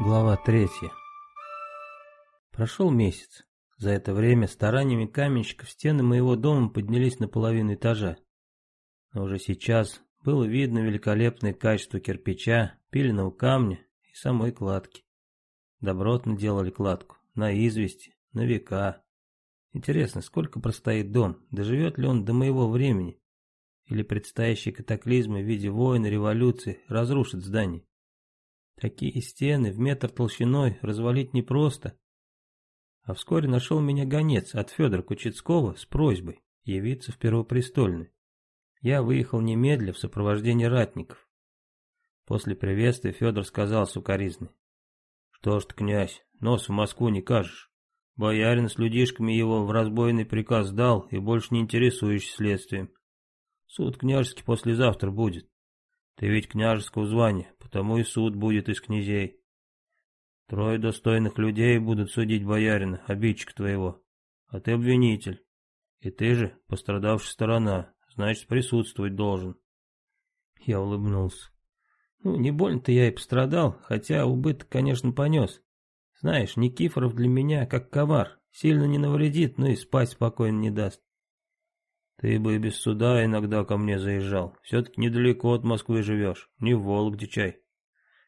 Глава третья. Прошел месяц. За это время стараниями каменщиков стены моего дома поднялись на половину этажа. Но уже сейчас было видно великолепное качество кирпича, пиленного камня и самой кладки. Добротно делали кладку, на извести, на века. Интересно, сколько простоит дом, доживет ли он до моего времени? Или предстоящие катаклизмы в виде войны, революции разрушат здание? Такие стены в метр толщиной развалить непросто. А вскоре нашел меня гонец от Федора Кучецкого с просьбой явиться в Первопрестольный. Я выехал немедля в сопровождении ратников. После приветствия Федор сказал сукоризный. «Что ж ты, князь, нос в Москву не кажешь. Боярин с людишками его в разбойный приказ дал и больше не интересуешься следствием. Суд княжеский послезавтра будет. Ты ведь княжеского звания, потому и суд будет из князей. Трое достойных людей будут судить боярина, обидчика твоего, а ты обвинитель. И ты же пострадавшая сторона, значит присутствовать должен. Я улыбнулся. Ну, не больно-то я и пострадал, хотя убыток, конечно, понес. Знаешь, Никифоров для меня как ковар, сильно не навредит, но и спать спокойно не даст. Ты бы и без суда иногда ко мне заезжал. Все-таки недалеко от Москвы живешь, не в Вологде чай.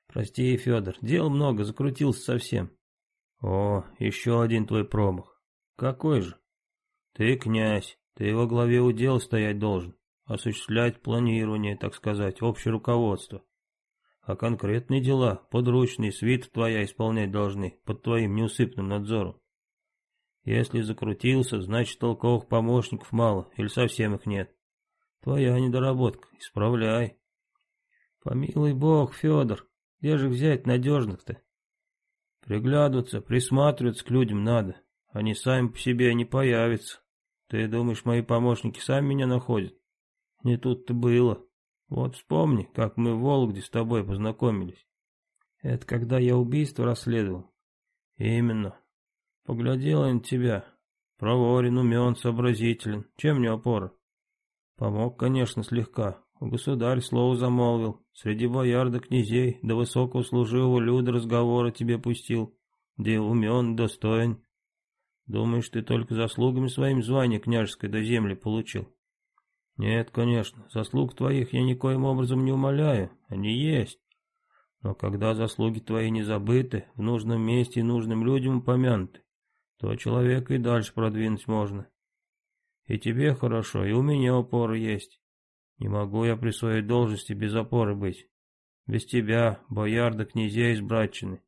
Прости, Федор, дел много, закрутился совсем. О, еще один твой промах. Какой же? Ты князь, ты во главе удел стоять должен, осуществлять планирование, так сказать, общее руководство. А конкретные дела, подручные, свит твоя исполнять должны, под твоим неусыпным надзором. Если закрутился, значит толковых помощников мало, или совсем их нет. Твоя недоработка, исправляй. Помилуй бог, Федор, где же взять надежных-то? Приглядываться, присматриваться к людям надо. Они сами по себе не появятся. Ты думаешь, мои помощники сами меня находят? Не тут-то было. Вот вспомни, как мы в Вологде с тобой познакомились. Это когда я убийство расследовал. Именно. Поглядел на тебя. Проворен, умен, сообразителен. Чем не опора? Помог, конечно, слегка. Государь слово замолвил. Среди бояр князей, до высокого служивого люда разговора тебе пустил. Где умен, достоин. Думаешь, ты только заслугами своим звание княжеское до земли получил? Нет, конечно, заслуг твоих я никоим образом не умоляю. Они есть. Но когда заслуги твои не забыты, в нужном месте и нужным людям упомянуты, то человека и дальше продвинуть можно. И тебе хорошо, и у меня опора есть. Не могу я при своей должности без опоры быть. Без тебя, бояр да князей из братчины.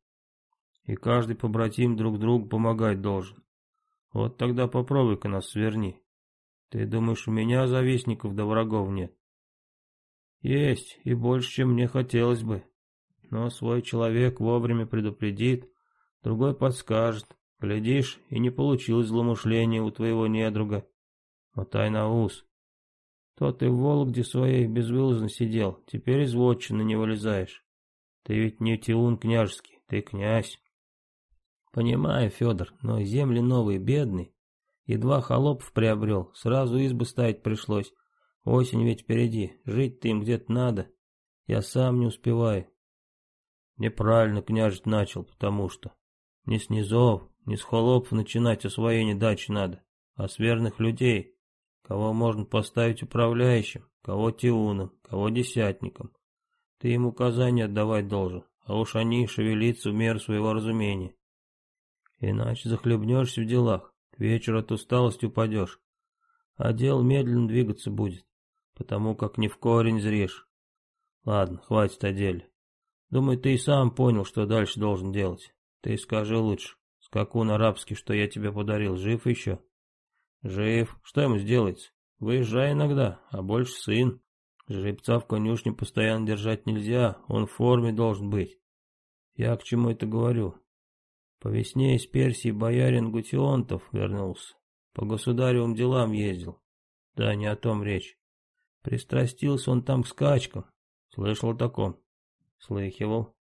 И каждый побратим друг другу помогать должен. Вот тогда попробуй-ка нас сверни. Ты думаешь, у меня завистников да врагов нет? Есть, и больше, чем мне хотелось бы. Но свой человек вовремя предупредит, другой подскажет, Глядишь, и не получилось злоумышления у твоего недруга. Мотай на ус. То ты в Вологде своей безвылазно сидел, теперь из вотчины не вылезаешь. Ты ведь не тиун княжеский, ты князь. Понимаю, Федор, но земли новые, бедные. Едва холопов приобрел, сразу избы ставить пришлось. Осень ведь впереди, жить-то им где-то надо. Я сам не успеваю. Неправильно княжить начал, потому что... Не с низов, не с холопов начинать освоение дачи надо, а с верных людей, кого можно поставить управляющим, кого тиуном, кого десятником. Ты им указания отдавать должен, а уж они шевелиться в меру своего разумения. Иначе захлебнешься в делах, к вечеру от усталости упадешь, а дело медленно двигаться будет, потому как не в корень зришь. Ладно, хватит о деле. Думаю, ты и сам понял, что дальше должен делать. Ты скажи лучше, Скакун арабский, что я тебе подарил, жив еще? Жив. Что ему сделается? Выезжай иногда, а больше сын. Жеребца в конюшне постоянно держать нельзя, он в форме должен быть. Я к чему это говорю? По весне из Персии боярин Гутионтов вернулся. По государевым делам ездил. Да, не о том речь. Пристрастился он там к скачкам. Слышал о таком? Слыхивал.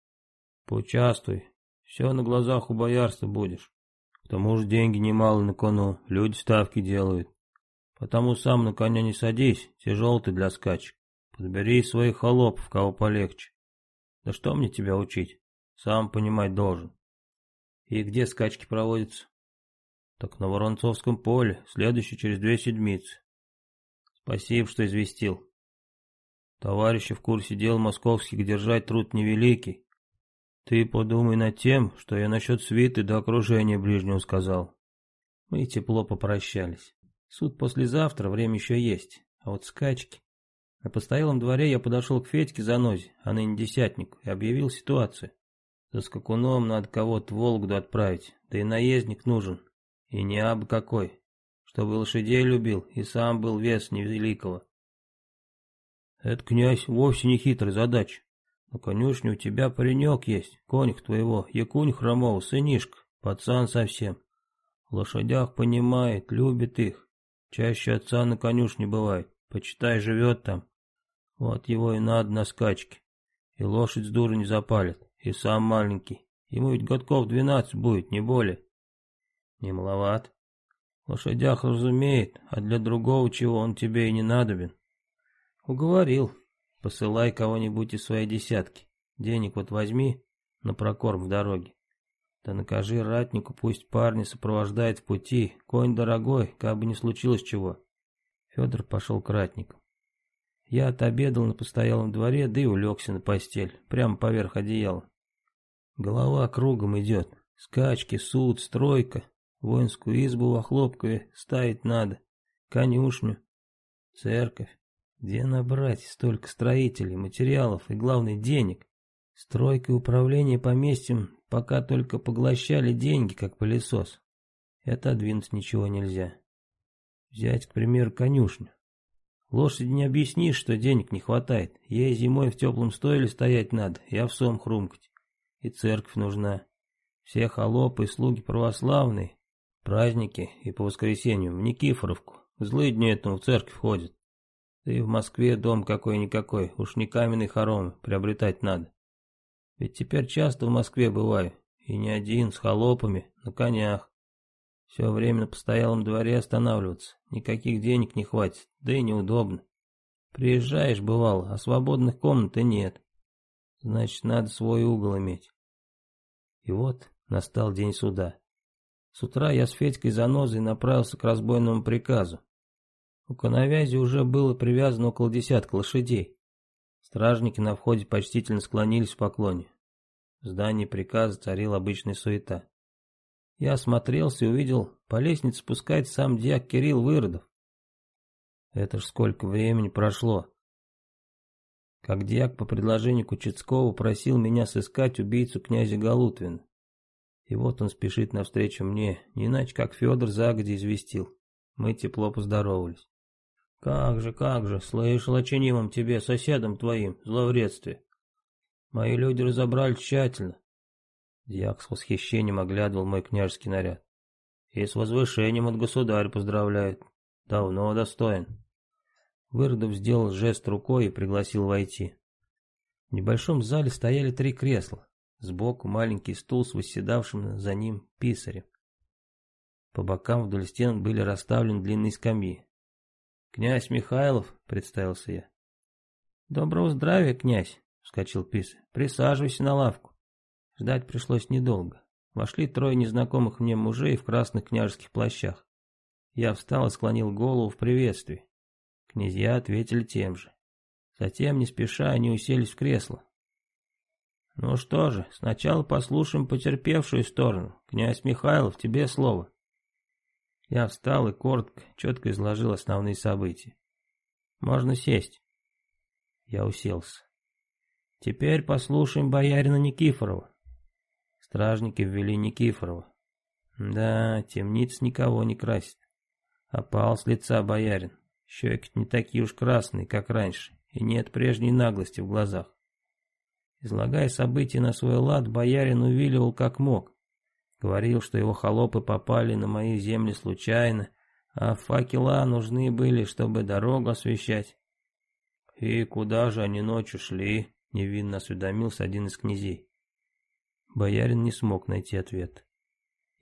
Поучаствуй, все на глазах у боярства будешь. К тому же деньги немало на кону, люди ставки делают. Потому сам на коня не садись, тяжел ты для скачек. Подбери своих холопов, кого полегче. Да что мне тебя учить? сам понимать должен. И где скачки проводятся? Так на Воронцовском поле, следующий через две седмицы. Спасибо, что известил. Товарищи в курсе дел московских держать труд невеликий. Ты подумай над тем, что я насчет свиты до окружения ближнего сказал. Мы тепло попрощались. Суд послезавтра, время еще есть. А вот скачки... На постоялом дворе я подошел к Федьке Занозе, а ныне десятнику, и объявил ситуацию. За скакуном надо кого-то в Волгоду отправить, да и наездник нужен. И не абы какой, чтобы лошадей любил и сам был вес невеликого. Это, князь, вовсе не хитрая задача. На конюшне у тебя паренек есть, конюх твоего, Якунь Хромов, сынишка, пацан совсем. В лошадях понимает, любит их. Чаще отца на конюшне бывает, почитай, живет там. Вот его и надо на скачке. И лошадь с дуру не запалит, и сам маленький. Ему ведь годков двенадцать будет, не более. Не маловат. Лошадях разумеет, а для другого чего он тебе и не надобен. Уговорил. Посылай кого-нибудь из своей десятки. Денег вот возьми на прокорм в дороге. Да накажи ратнику, пусть парни сопровождает в пути. Конь дорогой, как бы не случилось чего. Федор пошел к ратнику. Я отобедал на постоялом дворе, да и улегся на постель, прямо поверх одеяла. Голова кругом идет. Скачки, суд, стройка. Воинскую избу во Хлопкове ставить надо. Конюшню. Церковь. Где набрать столько строителей, материалов и, главное, денег? Стройка и управление поместьем пока только поглощали деньги, как пылесос. Это отодвинуть ничего нельзя. Взять, к примеру, конюшню. Лошади не объяснишь, что денег не хватает. Ей зимой в теплом стойле стоять надо и овсом хрумкать. И церковь нужна. Все холопы и слуги православные. Праздники и по воскресенью в Никифоровку. Злые дни этому в церковь ходят. И в Москве дом какой-никакой, уж не каменный хором, приобретать надо. Ведь теперь часто в Москве бываю, и не один, с холопами, на конях. Все время на постоялом дворе останавливаться, никаких денег не хватит, да и неудобно. Приезжаешь, бывало, а свободных комнат и нет. Значит, надо свой угол иметь. И вот настал день суда. С утра я с Федькой Занозой направился к разбойному приказу. У коновязи уже было привязано около десятка лошадей. Стражники на входе почтительно склонились в поклоне. В здании приказа царила обычная суета. Я осмотрелся и увидел, по лестнице спускать сам дьяк Кирилл Выродов. Это ж сколько времени прошло. Как дьяк по предложению Кучецкого просил меня сыскать убийцу князя Галутвина. И вот он спешит навстречу мне, не иначе как Федор загоди известил. Мы тепло поздоровались. Как же, как же, слышал о чинимом тебе, соседом твоим, зловредстве. Мои люди разобрали тщательно. Дьяк с восхищением оглядывал мой княжеский наряд. И с возвышением от государя поздравляет. Давно достоин. Выродов сделал жест рукой и пригласил войти. В небольшом зале стояли три кресла. Сбоку маленький стул с восседавшим за ним писарем. По бокам вдоль стен были расставлены длинные скамьи. «Князь Михайлов», — представился я. «Доброго здравия, князь», — вскочил писарь. «Присаживайся на лавку». Ждать пришлось недолго. Вошли трое незнакомых мне мужей в красных княжеских плащах. Я встал и склонил голову в приветствии. Князья ответили тем же. Затем, не спеша, они уселись в кресло. «Ну что же, сначала послушаем потерпевшую сторону. Князь Михайлов, тебе слово». Я встал и коротко, четко изложил основные события. Можно сесть. Я уселся. Теперь послушаем боярина Никифорова. Стражники ввели Никифорова. Да, темниц никого не красит. Опал с лица боярин. Щеки не такие уж красные, как раньше, и нет прежней наглости в глазах. Излагая события на свой лад, боярин увиливал как мог. Говорил, что его холопы попали на мои земли случайно, а факела нужны были, чтобы дорогу освещать. «И куда же они ночью шли?» — невинно осведомился один из князей. Боярин не смог найти ответ.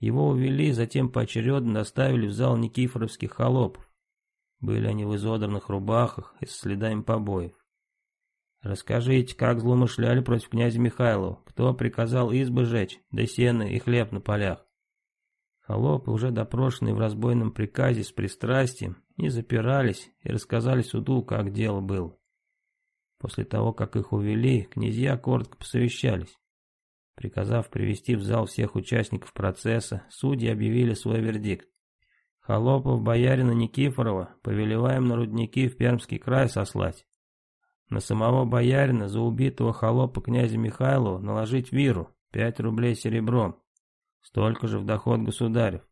Его увели, затем поочередно доставили в зал Никифоровских холопов. Были они в изодранных рубахах и с следами побоев. Расскажите, как злоумышляли против князя Михайлова, кто приказал избы жечь, да сено и хлеб на полях. Холопы, уже допрошенные в разбойном приказе с пристрастием, не запирались и рассказали суду, как дело было. После того, как их увели, князья коротко посовещались. Приказав привести в зал всех участников процесса, судьи объявили свой вердикт. Холопов боярина Никифорова повелеваем на рудники в Пермский край сослать. На самого боярина за убитого холопа князя Михайлова наложить виру, 5 рублей серебром, столько же в доход государев.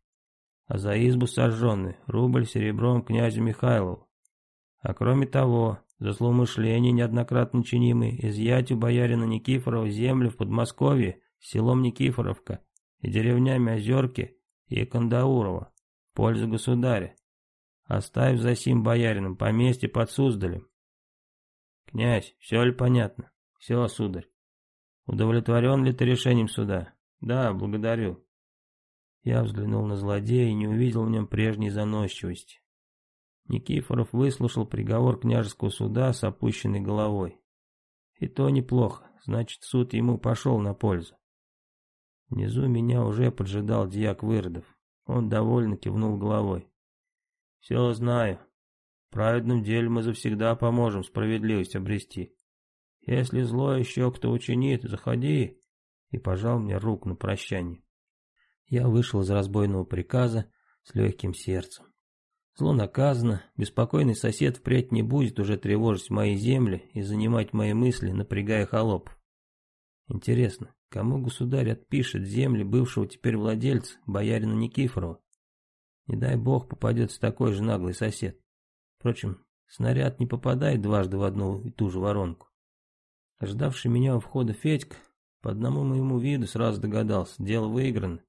А за избу сожженный, рубль серебром князю Михайлову. А кроме того, за злоумышление, неоднократно чинимые, изъять у боярина Никифорова землю в Подмосковье, селом Никифоровка и деревнями Озерки и Кандаурова, в пользу государя, оставив за сим боярином поместье под Суздалем. Князь, все ли понятно? Все, сударь. Удовлетворен ли ты решением суда? Да, благодарю. Я взглянул на злодея и не увидел в нем прежней заносчивости. Никифоров выслушал приговор княжеского суда с опущенной головой. И то неплохо, значит суд ему пошел на пользу. Внизу меня уже поджидал дьяк Выродов. Он довольно кивнул головой. «Все знаю. В праведном деле мы завсегда поможем справедливость обрести. Если зло еще кто учинит, заходи». И пожал мне руку на прощание. Я вышел из разбойного приказа с легким сердцем. Зло наказано, беспокойный сосед впредь не будет уже тревожить мои земли и занимать мои мысли, напрягая холопов. Интересно, кому государь отпишет земли бывшего теперь владельца, боярина Никифорова? Не дай бог попадется такой же наглый сосед. Впрочем, снаряд не попадает дважды в одну и ту же воронку. Ждавший меня у входа Федька по одному моему виду сразу догадался, дело выиграно.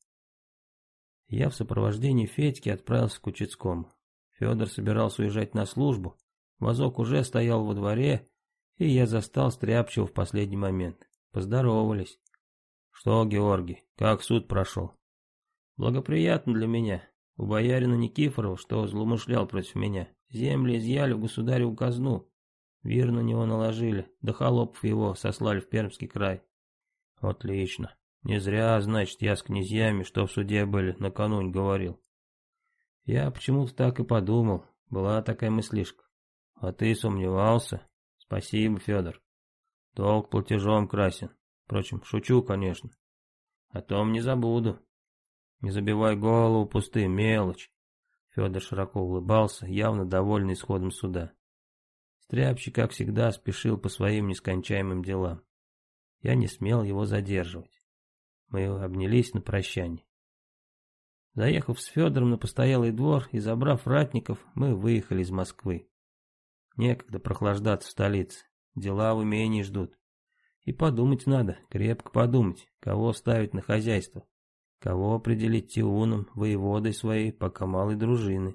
Я в сопровождении Федьки отправился к Учицкому. Федор собирался уезжать на службу, вазок уже стоял во дворе, и я застал Стряпчего в последний момент. Поздоровались. Что, Георгий, как суд прошел? Благоприятно для меня. У боярина Никифорова, что злоумышлял против меня, земли изъяли в государеву казну. Вир на него наложили, да холопов его сослали в Пермский край. Отлично. Не зря, значит, я с князьями, что в суде были, накануне говорил. Я почему-то так и подумал, была такая мыслишка. А ты сомневался? Спасибо, Федор. Долг платежом красен. Впрочем, шучу, конечно. О том не забуду. Не забивай голову пустым, мелочь. Федор широко улыбался, явно довольный исходом суда. Стряпчик, как всегда, спешил по своим нескончаемым делам. Я не смел его задерживать. Мы обнялись на прощание. Заехав с Федором на постоялый двор и забрав ратников, мы выехали из Москвы. Некогда прохлаждаться в столице, дела в имении ждут. И подумать надо, крепко подумать, кого ставить на хозяйство, кого определить тиуном, воеводой своей, пока малой дружины.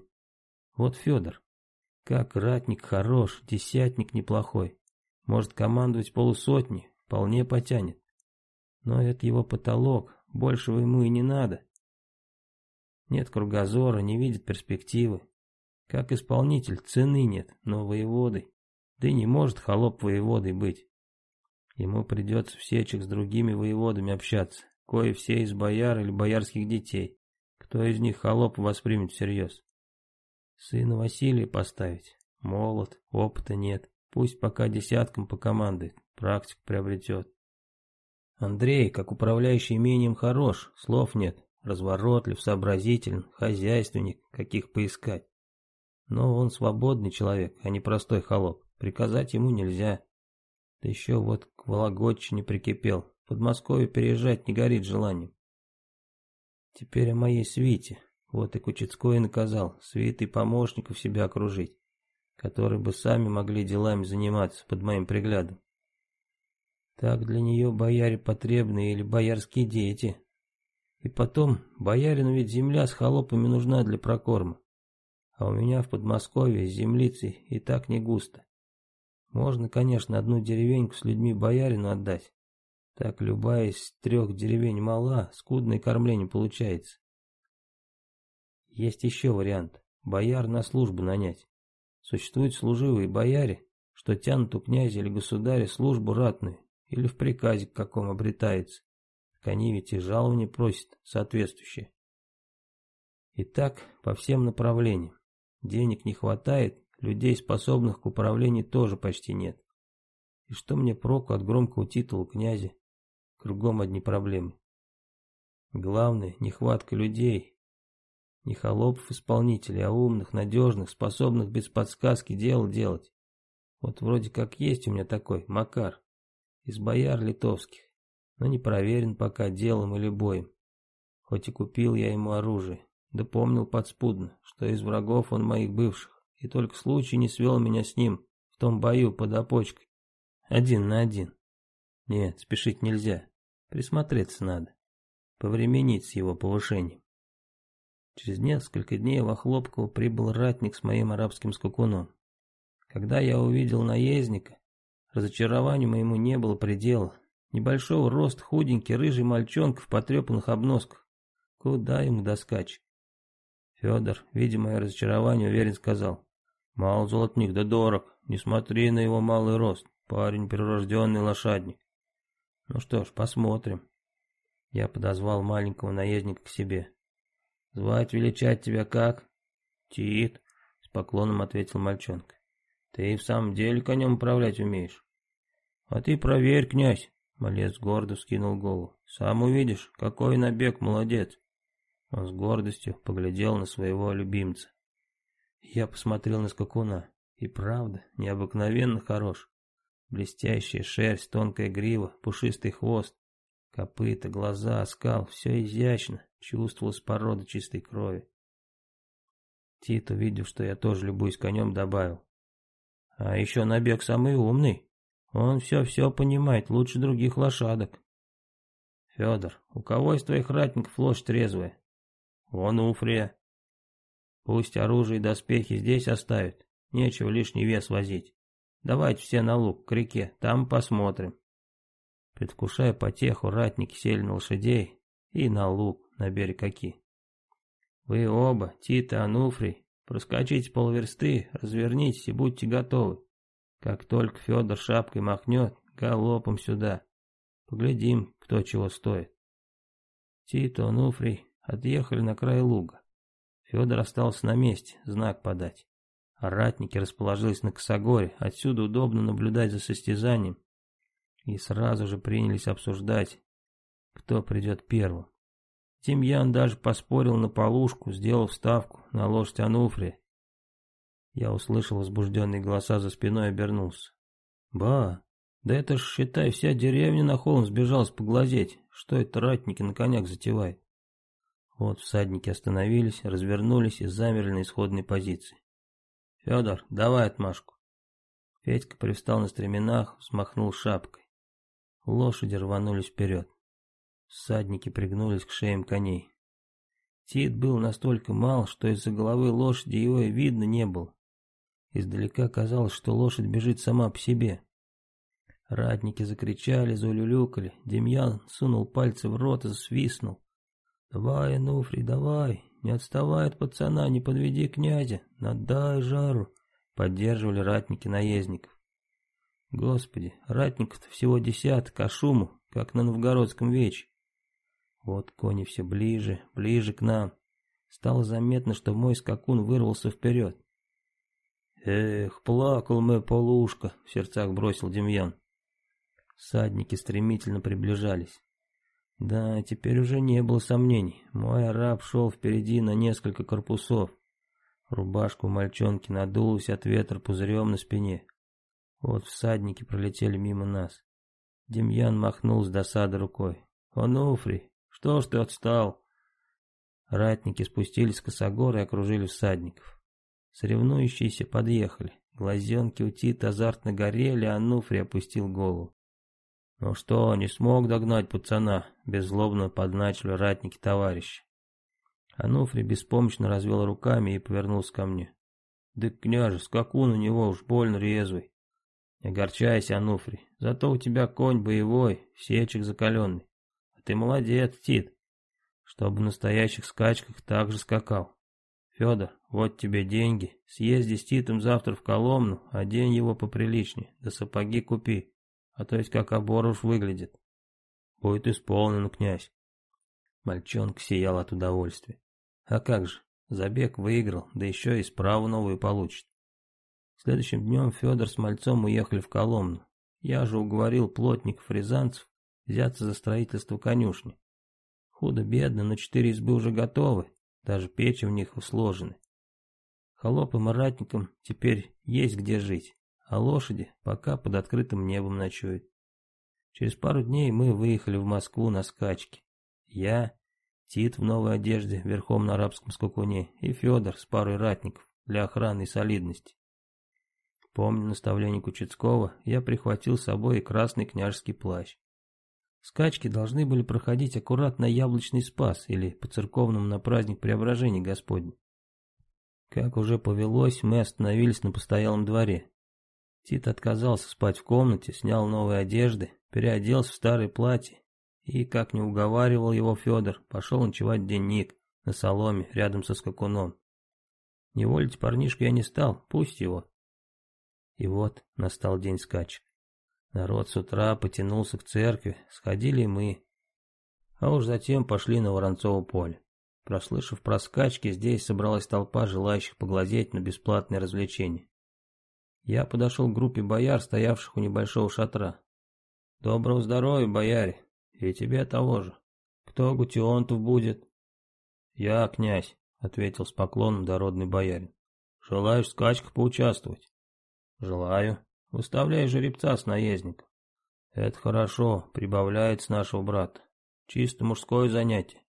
Вот Федор, как ратник хорош, десятник неплохой, может командовать полусотни, вполне потянет. Но это его потолок, большего ему и не надо. Нет кругозора, не видит перспективы. Как исполнитель цены нет, но воеводой. Да и не может холоп воеводой быть. Ему придется в сечек с другими воеводами общаться, кое все из бояр или боярских детей. Кто из них холоп воспримет всерьез? Сына Василия поставить? Молод, опыта нет. Пусть пока десятком покомандует, практику приобретет. Андрей, как управляющий имением, хорош, слов нет разворотлив, сообразителен, хозяйственник, каких поискать. Но он свободный человек, а не простой холоп. Приказать ему нельзя. Да еще вот к Вологодчине прикипел. Подмосковье переезжать не горит желанием. Теперь о моей свите. Вот и Кучецкой наказал, свитой помощников себя окружить, которые бы сами могли делами заниматься под моим приглядом. Так для нее бояре потребны или боярские дети, и потом, боярину ведь земля с холопами нужна для прокорма. А у меня в Подмосковье с землицей и так не густо. Можно, конечно, одну деревеньку с людьми боярину отдать. Так любая из трех деревень мала, скудное кормление получается. Есть еще вариант. Бояр на службу нанять. Существуют служивые бояре, что тянут у князя или государя службу ратную, или в приказе к каком обретается. Так они ведь и жалования просят соответствующие. И так по всем направлениям. Денег не хватает, людей, способных к управлению, тоже почти нет. И что мне проку от громкого титула князя? Кругом одни проблемы. Главное, нехватка людей. Не холопов-исполнителей, а умных, надежных, способных без подсказки дело делать. Вот вроде как есть у меня такой, Макар, из бояр литовских, но не проверен пока делом или боем. Хоть и купил я ему оружие, да помнил подспудно, что из врагов он моих бывших, и только случай не свел меня с ним в том бою под опочкой. Один на один. Нет, спешить нельзя, присмотреться надо, повременить с его повышением. Через несколько дней в Охлопково прибыл ратник с моим арабским скакуном. Когда я увидел наездника, разочарованию моему не было предела. Небольшого рост, худенький, рыжий мальчонка в потрепанных обносках. Куда ему доскачь? Федор, видя мое разочарование, уверен сказал. Мал золотник, да дорог. Не смотри на его малый рост. Парень прирожденный лошадник. Ну что ж, посмотрим. Я подозвал маленького наездника к себе. Звать величать тебя как? Тит, с поклоном ответил мальчонка. Ты и в самом деле конем управлять умеешь. А ты проверь, князь, малец гордо вскинул голову. Сам увидишь, какой набег, молодец. Он с гордостью поглядел на своего любимца. Я посмотрел на скакуна. И правда, необыкновенно хорош. Блестящая шерсть, тонкая грива, пушистый хвост, копыта, глаза, скал, все изящно, чувствовалась порода чистой крови. Тит, увидев, что я тоже любуюсь конем, добавил. А еще набег самый умный. Он все-все понимает, лучше других лошадок. Федор, у кого из твоих ратников лошадь трезвая? Вон Уфрия. Пусть оружие и доспехи здесь оставят, нечего лишний вес возить. Давайте все на луг, к реке, там посмотрим. Предвкушая потеху, ратники сели на лошадей и на луг, на берег Оки. Вы оба, Тит и Ануфрий, проскочите полверсты, развернитесь и будьте готовы. Как только Федор шапкой махнет, галопом сюда. Поглядим, кто чего стоит. Тит и Ануфрий отъехали на край луга. Федор остался на месте, знак подать. Ратники расположились на косогоре, отсюда удобно наблюдать за состязанием. И сразу же принялись обсуждать, кто придет первым. Тимьян даже поспорил на полушку, сделав ставку на лошадь Ануфрия. Я услышал возбужденные голоса за спиной и обернулся. «Ба, да это ж, считай, вся деревня на холм сбежалась поглазеть, что это ратники на конях затевают». Вот всадники остановились, развернулись и замерли на исходной позиции. «Федор, давай отмашку». Федька привстал на стременах, смахнул шапкой. Лошади рванулись вперед. Всадники пригнулись к шеям коней. Тит был настолько мал, что из-за головы лошади его и видно не было. Издалека казалось, что лошадь бежит сама по себе. Ратники закричали, заулюлюкали. Демьян сунул пальцы в рот и свистнул. «Давай, Ануфрий, давай, не отставай от пацана, не подведи князя, надай жару!» Поддерживали ратники наездников. Господи, ратников-то всего десяток, а шуму, как на новгородском вече. Вот кони все ближе, ближе к нам. Стало заметно, что мой скакун вырвался вперед. «Эх, плакал мы, полушка!» — в сердцах бросил Демьян. Садники стремительно приближались. Да, теперь уже не было сомнений. Мой араб шел впереди на несколько корпусов. Рубашку мальчонки надулась от ветра пузырем на спине. Вот всадники пролетели мимо нас. Демьян махнул с досады рукой. «Онуфрий, что ж ты отстал?» Ратники спустились с косогора и окружили всадников. Соревнующиеся подъехали. Глазенки у Тита азартно горели, а Нуфри опустил голову. «Ну что, не смог догнать пацана?» — беззлобно подначили ратники товарища. Ануфрий беспомощно развел руками и повернулся ко мне. «Да, княже, скакун у него уж больно резвый. Не огорчайся, Ануфрий, зато у тебя конь боевой, сечек закаленный. А ты молодец, Тит, чтобы в настоящих скачках так же скакал. Федор, вот тебе деньги, съезди с Титом завтра в Коломну, одень его поприличнее, да сапоги купи, а то есть как оборуш выглядит. Будет исполнен, князь. Мальчонка сиял от удовольствия. А как же, забег выиграл, да еще и справу новую получит. Следующим днем Федор с мальцом уехали в Коломну. Я же уговорил плотников-рязанцев взяться за строительство конюшни. Худо-бедно, но четыре избы уже готовы, даже печи в них сложены. Холопам и ратникам теперь есть где жить, а лошади пока под открытым небом ночуют. Через пару дней мы выехали в Москву на скачки. Я, Тит в новой одежде, верхом на арабском скакуне, и Федор с парой ратников для охраны и солидности. Помню наставление Кучецкого, я прихватил с собой и красный княжеский плащ. Скачки должны были проходить аккурат на Яблочный Спас или по-церковному на праздник Преображения Господня. Как уже повелось, мы остановились на постоялом дворе. Тит отказался спать в комнате, снял новые одежды, переоделся в старое платье и, как не уговаривал его Федор, пошел ночевать в денник на соломе рядом со скакуном. Не волить парнишку я не стал, пусть его. И вот настал день скачек. Народ с утра потянулся к церкви, сходили мы. А уж затем пошли на Воронцово поле. Прослышав про скачки, здесь собралась толпа желающих поглазеть на бесплатное развлечение. Я подошел к группе бояр, стоявших у небольшого шатра. «Доброго здоровья, бояре, и тебе того же. Кто Гутионтов будет?» «Я, князь», — ответил с поклоном дородный боярин. «Желаешь в скачках поучаствовать?» «Желаю», Выставляй жеребца с наездником. Это хорошо, прибавляет с нашего брата. Чисто мужское занятие.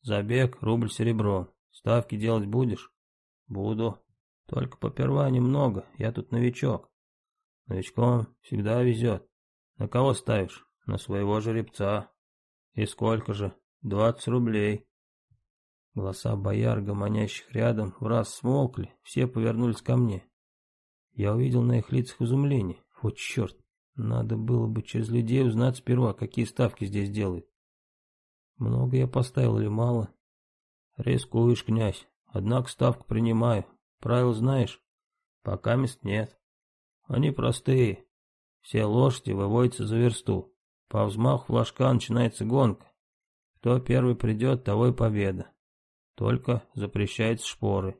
Забег, рубль серебро. Ставки делать будешь? Буду. Только поперва немного, я тут новичок. Новичком всегда везет. На кого ставишь? На своего жеребца. И сколько же? Двадцать рублей. Голоса бояр, гомонящих рядом, в раз смолкли, все повернулись ко мне. Я увидел на их лицах изумление. Вот черт, надо было бы через людей узнать сперва, какие ставки здесь делают. Много я поставил или мало? Рискуешь, князь. Однако ставку принимаю. Правил знаешь? Пока мест нет. Они простые. Все лошади выводятся за версту. По взмаху флажка начинается гонка. Кто первый придет, того и победа. Только запрещается шпоры.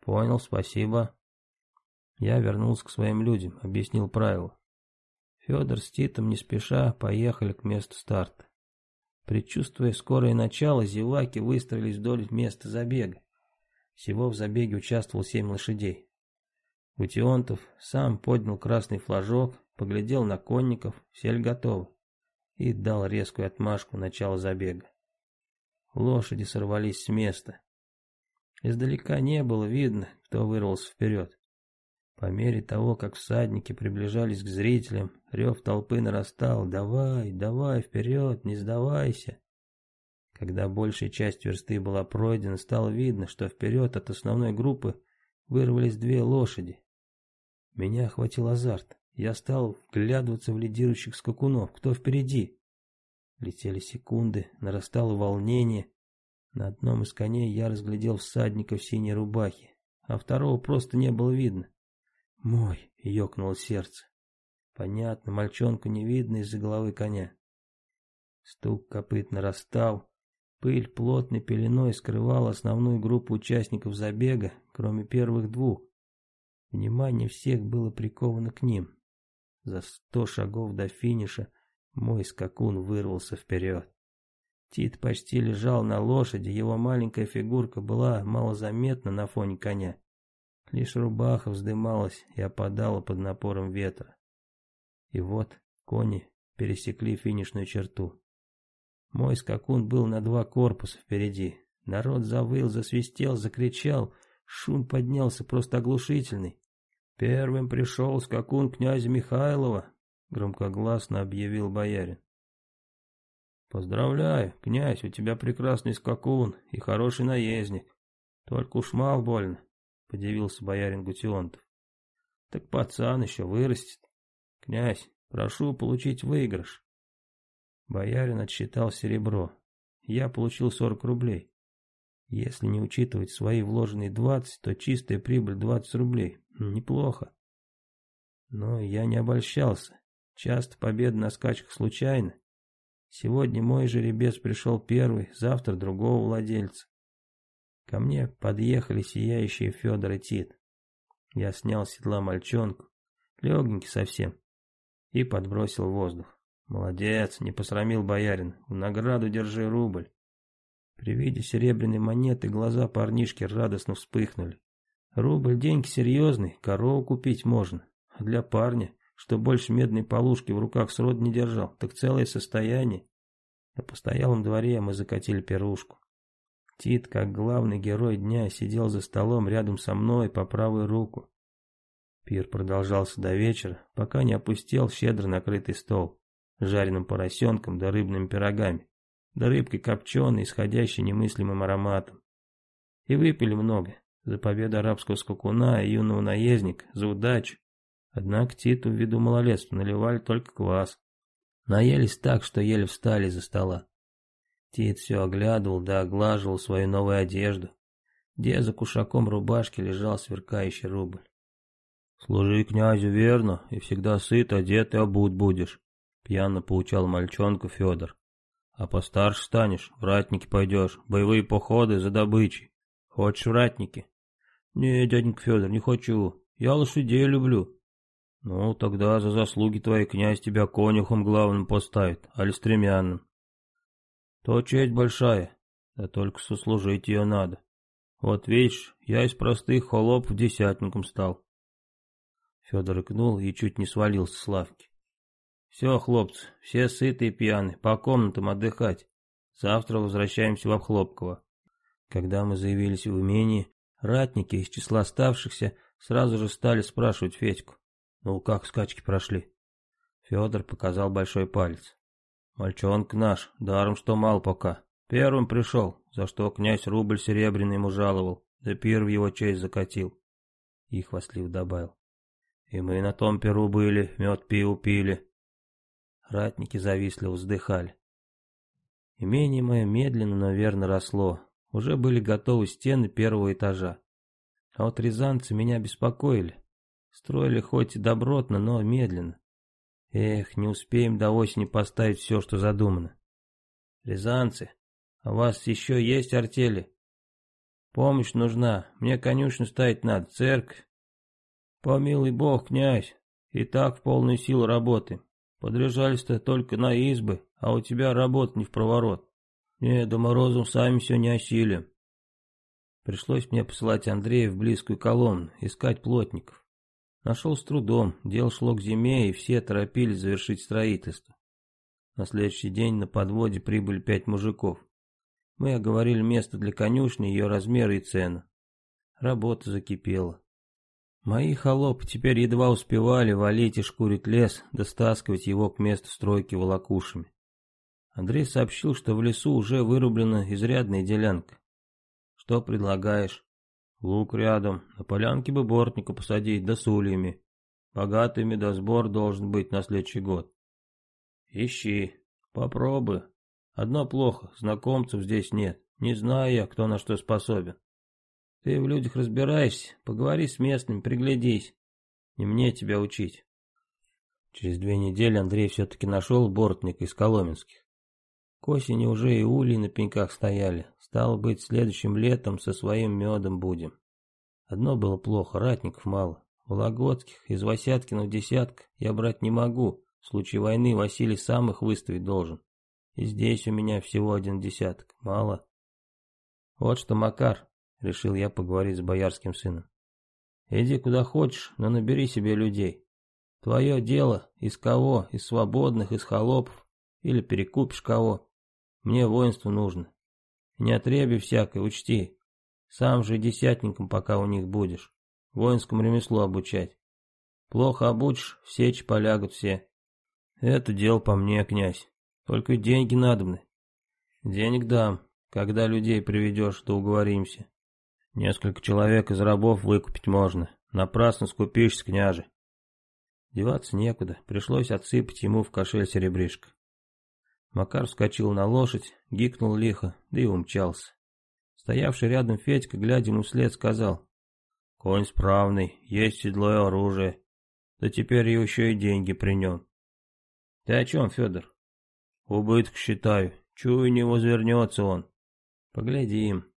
Понял, спасибо. Я вернулся к своим людям, объяснил правила. Федор с Титом не спеша поехали к месту старта. Предчувствуя скорое начало, зеваки выстроились вдоль места забега. Всего в забеге участвовал семь лошадей. Гутионтов сам поднял красный флажок, поглядел на конников, все ли готовы, и дал резкую отмашку начала забега. Лошади сорвались с места. Издалека не было видно, кто вырвался вперед. По мере того, как всадники приближались к зрителям, рев толпы нарастал «Давай, давай, вперед, не сдавайся!» Когда большая часть версты была пройдена, стало видно, что вперед от основной группы вырвались две лошади. Меня охватил азарт. Я стал вглядываться в лидирующих скакунов. Кто впереди? Летели секунды, нарастало волнение. На одном из коней я разглядел всадника в синей рубахе, а второго просто не было видно. «Мой!» — ёкнуло сердце. Понятно, мальчонку не видно из-за головы коня. Стук копыт нарастал. Пыль плотной пеленой скрывала основную группу участников забега, кроме первых двух. Внимание всех было приковано к ним. За сто шагов до финиша мой скакун вырвался вперед. Тит почти лежал на лошади, его маленькая фигурка была малозаметна на фоне коня. Лишь рубаха вздымалась и опадала под напором ветра. И вот кони пересекли финишную черту. Мой скакун был на два корпуса впереди. Народ завыл, засвистел, закричал. Шум поднялся просто оглушительный. Первым пришел скакун князя Михайлова, громкогласно объявил боярин. Поздравляю, князь, у тебя прекрасный скакун и хороший наездник. Только уж мал больно подивился боярин Гутионтов. Так пацан еще вырастет. Князь, прошу получить выигрыш. Боярин отсчитал серебро. Я получил сорок рублей. Если не учитывать свои вложенные 20, то чистая прибыль 20 рублей. Неплохо. Но я не обольщался. Часто победа на скачках случайна. Сегодня мой жеребец пришел первый, завтра другого владельца. Ко мне подъехали сияющие Федор и Тит. Я снял с седла мальчонку, легенький совсем, и подбросил воздух. Молодец, не посрамил боярин, в награду держи рубль. При виде серебряной монеты глаза парнишки радостно вспыхнули. Рубль деньги серьезный, корову купить можно. А для парня, что больше медной полушки в руках срод не держал, так целое состояние. На постоялом дворе мы закатили пирушку. Тит, как главный герой дня, сидел за столом рядом со мной по правую руку. Пир продолжался до вечера, пока не опустел щедро накрытый стол, жареным поросенком да рыбными пирогами, да рыбкой копченой, исходящей немыслимым ароматом. И выпили много, за победу арабского скакуна и юного наездника, за удачу. Однако Титу ввиду малолетства наливали только квас. Наелись так, что еле встали за стола. Тит все оглядывал да оглаживал свою новую одежду, где за кушаком рубашки лежал сверкающий рубль. «Служи князю верно, и всегда сыт, одет и обут будешь», — пьяно поучал мальчонку Федор. «А постарше станешь, в ратники пойдешь, боевые походы за добычей. Хочешь в ратники?» «Не, дяденька Федор, не хочу, я лошадей люблю». «Ну, тогда за заслуги твои князь тебя конюхом главным поставит, али стремянным». «То честь большая, да только сослужить ее надо. Вот видишь, я из простых холопов десятником стал». Федор икнул и чуть не свалился с лавки. «Все, хлопцы, все сытые и пьяны, по комнатам отдыхать. Завтра возвращаемся в Обхлопково». Когда мы заявились в умении, ратники из числа оставшихся сразу же стали спрашивать Федьку. «Ну, как скачки прошли?» Федор показал большой палец. «Мальчонка наш, даром что мал пока. Первым пришел, за что князь рубль серебряный ему жаловал, да пир в его честь закатил». И хвастлив добавил. И мы на том перу были, мед пиво пили. Ратники зависли, вздыхали. Имение мое медленно, но верно росло. Уже были готовы стены первого этажа. А вот рязанцы меня беспокоили. Строили хоть и добротно, но медленно. Эх, не успеем до осени поставить все, что задумано. Рязанцы, а у вас еще есть артели? Помощь нужна, мне конюшню ставить надо, церковь. Помилуй бог, князь, и так в полную силу работаем. Подряжались-то только на избы, а у тебя работа не в проворот. Не, до морозов сами все не осилим. Пришлось мне посылать Андрея в близкую колонну, искать плотников. Нашел с трудом, дело шло к зиме, и все торопились завершить строительство. На следующий день на подводе прибыли пять мужиков. Мы оговорили место для конюшни, ее размеры и цену. Работа закипела. Мои холопы теперь едва успевали валить и шкурить лес, достаскивать его к месту стройки волокушами. Андрей сообщил, что в лесу уже вырублена изрядная делянка. Что предлагаешь? Лук рядом, на полянке бы бортника посадить, да с ульями. Богатый сбор должен быть на следующий год. Ищи, попробуй. Одно плохо, знакомцев здесь нет. Не знаю я, кто на что способен. Ты в людях разбираешься, поговори с местными, приглядись. Не мне тебя учить. Через две недели Андрей все-таки нашел бортника из Коломенских. К осени уже и ульи на пеньках стояли. Стало быть, следующим летом со своим медом будем. Одно было плохо, ратников мало. Вологодских из Васяткиного десятка я брать не могу. В случае войны Василий сам их выставить должен. И здесь у меня всего один десяток. Мало. Вот что, Макар, решил я поговорить с боярским сыном. Иди куда хочешь, но набери себе людей. Твое дело, из кого, из свободных, из холопов, или перекупишь кого. Мне воинство нужно. Не отреби всякой, учти. Сам же десятником пока у них будешь. Воинскому ремеслу обучать. Плохо обучишь, в полягут все. Это дело по мне, князь. Только деньги надобны. Денег дам. Когда людей приведешь, то уговоримся. Несколько человек из рабов выкупить можно. Напрасно скупишься, княже. Деваться некуда, пришлось отсыпать ему в кошель серебришко. Макар вскочил на лошадь, гикнул лихо, да и умчался. Стоявший рядом Федька, глядя ему вслед, сказал. Конь справный, есть седло и оружие. Да теперь еще и деньги при нем. Ты о чем, Федор? Убыток считаю. Чую, не возвернется он. Поглядим.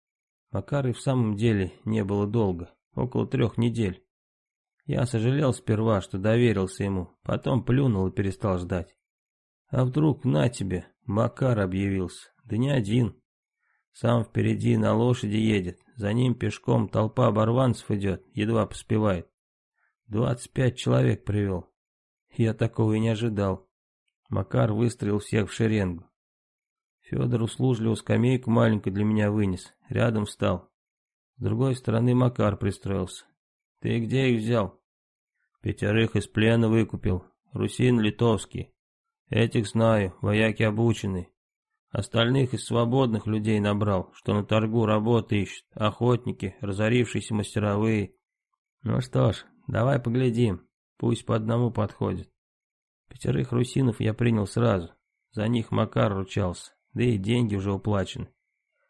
Макар и в самом деле не было долго, около трех недель. Я сожалел сперва, что доверился ему, потом плюнул и перестал ждать. А вдруг на тебе, Макар объявился, да не один. Сам впереди на лошади едет, за ним пешком толпа оборванцев идет, едва поспевает. Двадцать пять человек привел. Я такого и не ожидал. Макар выстроил всех в шеренгу. Федор услужливо скамейку маленькую для меня вынес, рядом встал. С другой стороны Макар пристроился. Ты где их взял? Пятерых из плена выкупил. Русин литовский. Этих знаю, вояки обучены. Остальных из свободных людей набрал, что на торгу работы ищут. Охотники, разорившиеся мастеровые. Ну что ж, давай поглядим. Пусть по одному подходит. Пятерых русинов я принял сразу. За них Макар ручался, да и деньги уже уплачены.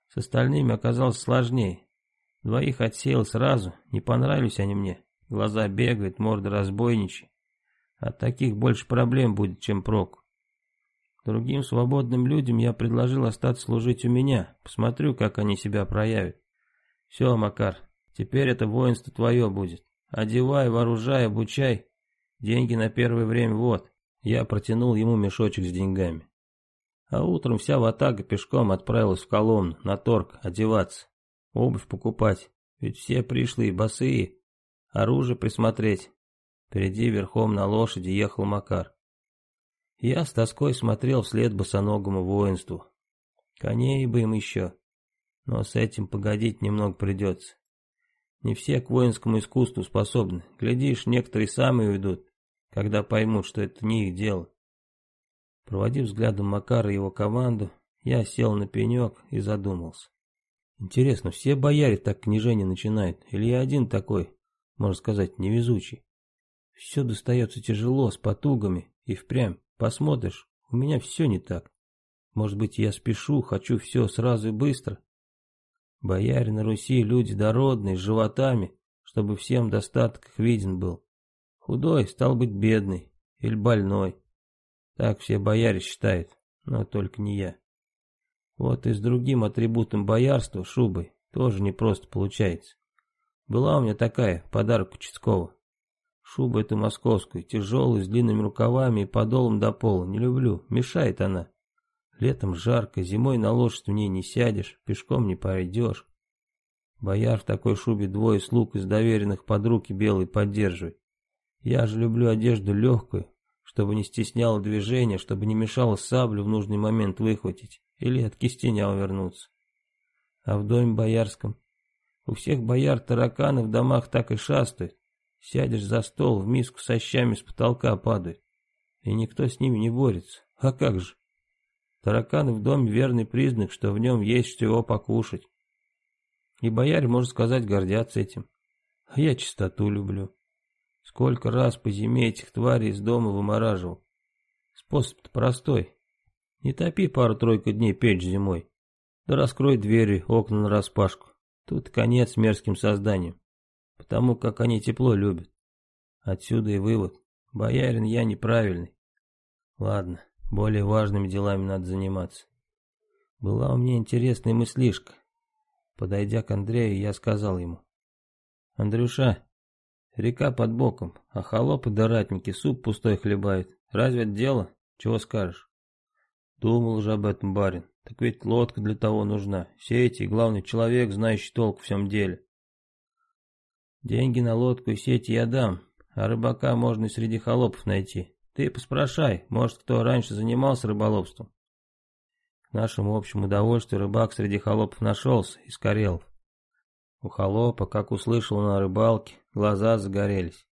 С остальными оказалось сложнее. Двоих отсеял сразу, не понравились они мне. Глаза бегают, морда разбойничьи. От таких больше проблем будет, чем прок. Другим свободным людям я предложил остаться служить у меня. Посмотрю, как они себя проявят. Все, Макар, теперь это воинство твое будет. Одевай, вооружай, обучай. Деньги на первое время вот. Я протянул ему мешочек с деньгами. А утром вся ватага пешком отправилась в Коломну, на торг, одеваться обувь покупать, ведь все пришли босые, оружие присмотреть. Впереди верхом на лошади ехал Макар. Я с тоской смотрел вслед босоногому воинству. Коней бы им еще, но с этим погодить немного придется. Не все к воинскому искусству способны. Глядишь, некоторые сами уйдут, когда поймут, что это не их дело. Проводив взглядом Макара и его команду, я сел на пенек и задумался. Интересно, все бояре так княжение начинают, или я один такой, можно сказать, невезучий? Все достается тяжело, с потугами, и впрямь, посмотришь, у меня все не так. Может быть, я спешу, хочу все сразу и быстро. Бояре на Руси люди дородные, с животами, чтобы всем достаток виден был. Худой стал быть бедный или больной. Так все бояре считают, но только не я. Вот и с другим атрибутом боярства, шубой, тоже непросто получается. Была у меня такая, подарок участкового. Шуба эту московскую, тяжелую, с длинными рукавами и подолом до пола. Не люблю, мешает она. Летом жарко, зимой на лошадь в ней не сядешь, пешком не пойдешь. Бояр в такой шубе двое слуг из доверенных под руки белый поддерживает. Я же люблю одежду легкую, чтобы не стесняло движение, чтобы не мешало саблю в нужный момент выхватить или от кистеня увернуться. А в доме боярском? У всех бояр тараканы в домах так и шастают. Сядешь за стол, в миску со щами с потолка падают. И никто с ними не борется. А как же? Тараканы в доме верный признак, что в нем есть чего покушать. И бояре, можно сказать, гордятся этим. А я чистоту люблю. Сколько раз по зиме этих тварей из дома вымораживал. Способ-то простой. Не топи пару-тройку дней печь зимой. Да раскрой двери, окна нараспашку. Тут конец мерзким созданиям. Потому как они тепло любят. Отсюда и вывод. Боярин я неправильный. Ладно, более важными делами надо заниматься. Была у меня интересная мыслишка. Подойдя к Андрею, я сказал ему. Андрюша, река под боком, а холопы да ратники суп пустой хлебают. Разве это дело? Чего скажешь? Думал уже об этом барин. Так ведь лодка для того нужна. Сети и главный человек, знающий толк в всем деле. Деньги на лодку и сети я дам, а рыбака можно и среди холопов найти. Ты поспрашай, может, кто раньше занимался рыболовством. К нашему общему удовольствию рыбак среди холопов нашелся, из Карелов. У холопа, как услышал на рыбалке, глаза загорелись.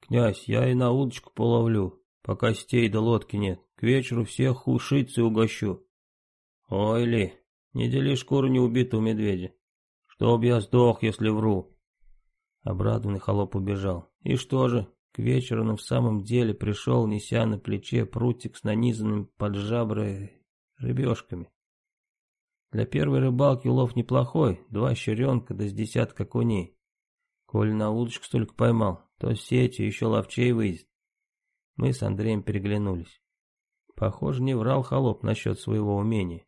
«Князь, я и на удочку половлю, пока сетей да лодки нет. К вечеру всех ушицы угощу. Ой ли, не дели шкуру неубитого медведя. Чтоб я сдох, если вру. Обрадованный холоп убежал. И что же, к вечеру он в самом деле пришел, неся на плече прутик с нанизанным под жабры рыбешками. Для первой рыбалки улов неплохой, два щеренка да с десятка коней. Коль на удочку столько поймал, то с сетью еще ловчей выйдет. Мы с Андреем переглянулись. Похоже, не врал холоп насчет своего умения.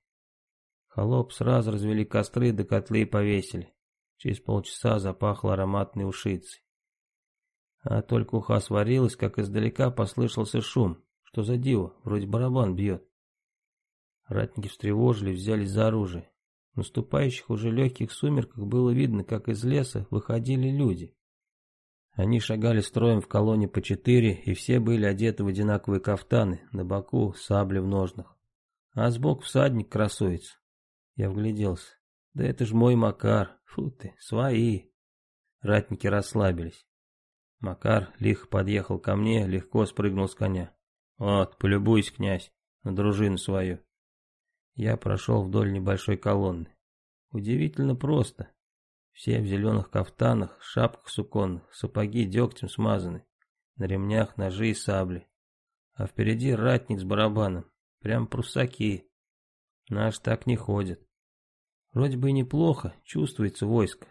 Холоп сразу развели костры да котлы повесили. Через полчаса запахло ароматной ушицей. А только уха сварилась, как издалека послышался шум. Что за диво, вроде барабан бьет. Ратники встревожили, взялись за оружие. В наступающих уже легких сумерках было видно, как из леса выходили люди. Они шагали строем в колонне по четыре, и все были одеты в одинаковые кафтаны, на боку сабли в ножнах. А сбоку всадник красуется. Я вгляделся. Да это ж мой Макар. Фу ты, свои. Ратники расслабились. Макар лихо подъехал ко мне, легко спрыгнул с коня. Вот, полюбуйся, князь, на дружину свою. Я прошел вдоль небольшой колонны. Удивительно просто. Все в зеленых кафтанах, шапках суконных, сапоги дегтем смазаны. На ремнях ножи и сабли. А впереди ратник с барабаном. Прям прусаки. Наш так не ходит. Вроде бы и неплохо, чувствуется войско.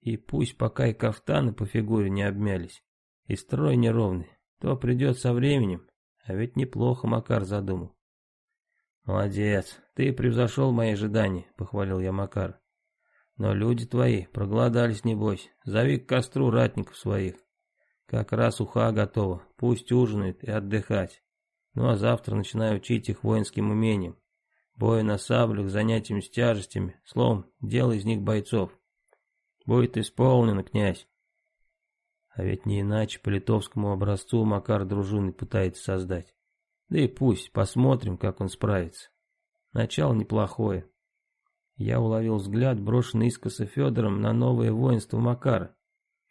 И пусть пока и кафтаны по фигуре не обмялись, и строй неровный, то придет со временем, а ведь неплохо Макар задумал. «Молодец, ты превзошел мои ожидания», — похвалил я Макар. «Но люди твои проголодались, небось. Зови к костру ратников своих. Как раз уха готова, пусть ужинают и отдыхать. Ну а завтра начинаю учить их воинским умениям. Бою на саблях, занятиям с тяжестями, словом, делай из них бойцов. Будет исполнено, князь». А ведь не иначе по литовскому образцу Макар дружины пытается создать. Да и пусть, посмотрим, как он справится. Начало неплохое. Я уловил взгляд, брошенный искоса Федором на новое воинство Макара.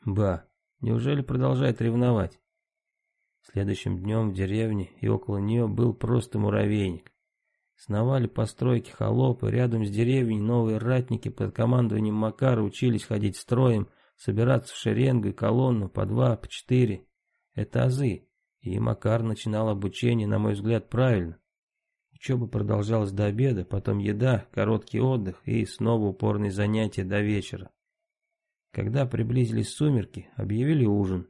Ба, неужели продолжает ревновать? Следующим днем в деревне и около нее был просто муравейник. Сновали постройки холопы, рядом с деревней новые ратники под командованием Макара учились ходить строем, собираться в шеренгу и колонну по два, по четыре. Это азы, и Макар начинал обучение, на мой взгляд, правильно. Учеба продолжалась до обеда, потом еда, короткий отдых и снова упорные занятия до вечера. Когда приблизились сумерки, объявили ужин.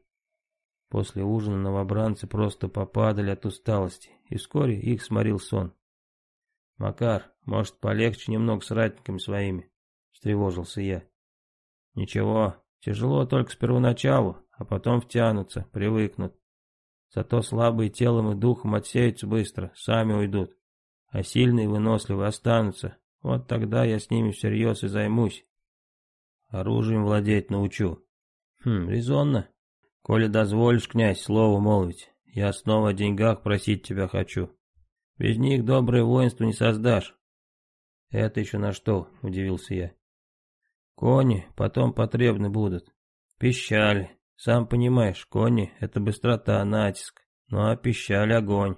После ужина новобранцы просто попадали от усталости, и вскоре их сморил сон. «Макар, может, полегче немного с ратниками своими?» — встревожился я. «Ничего, тяжело только с первоначалу, а потом втянутся, привыкнут. Зато слабые телом и духом отсеются быстро, сами уйдут. А сильные и выносливые останутся. Вот тогда я с ними всерьез и займусь. Оружием владеть научу. Хм, резонно. Коли дозволишь, князь, слово молвить, я снова о деньгах просить тебя хочу. Без них доброе воинство не создашь. Это еще на что, удивился я. Кони потом потребны будут. Пищали, сам понимаешь, кони — это быстрота, натиск. Ну а пищали огонь.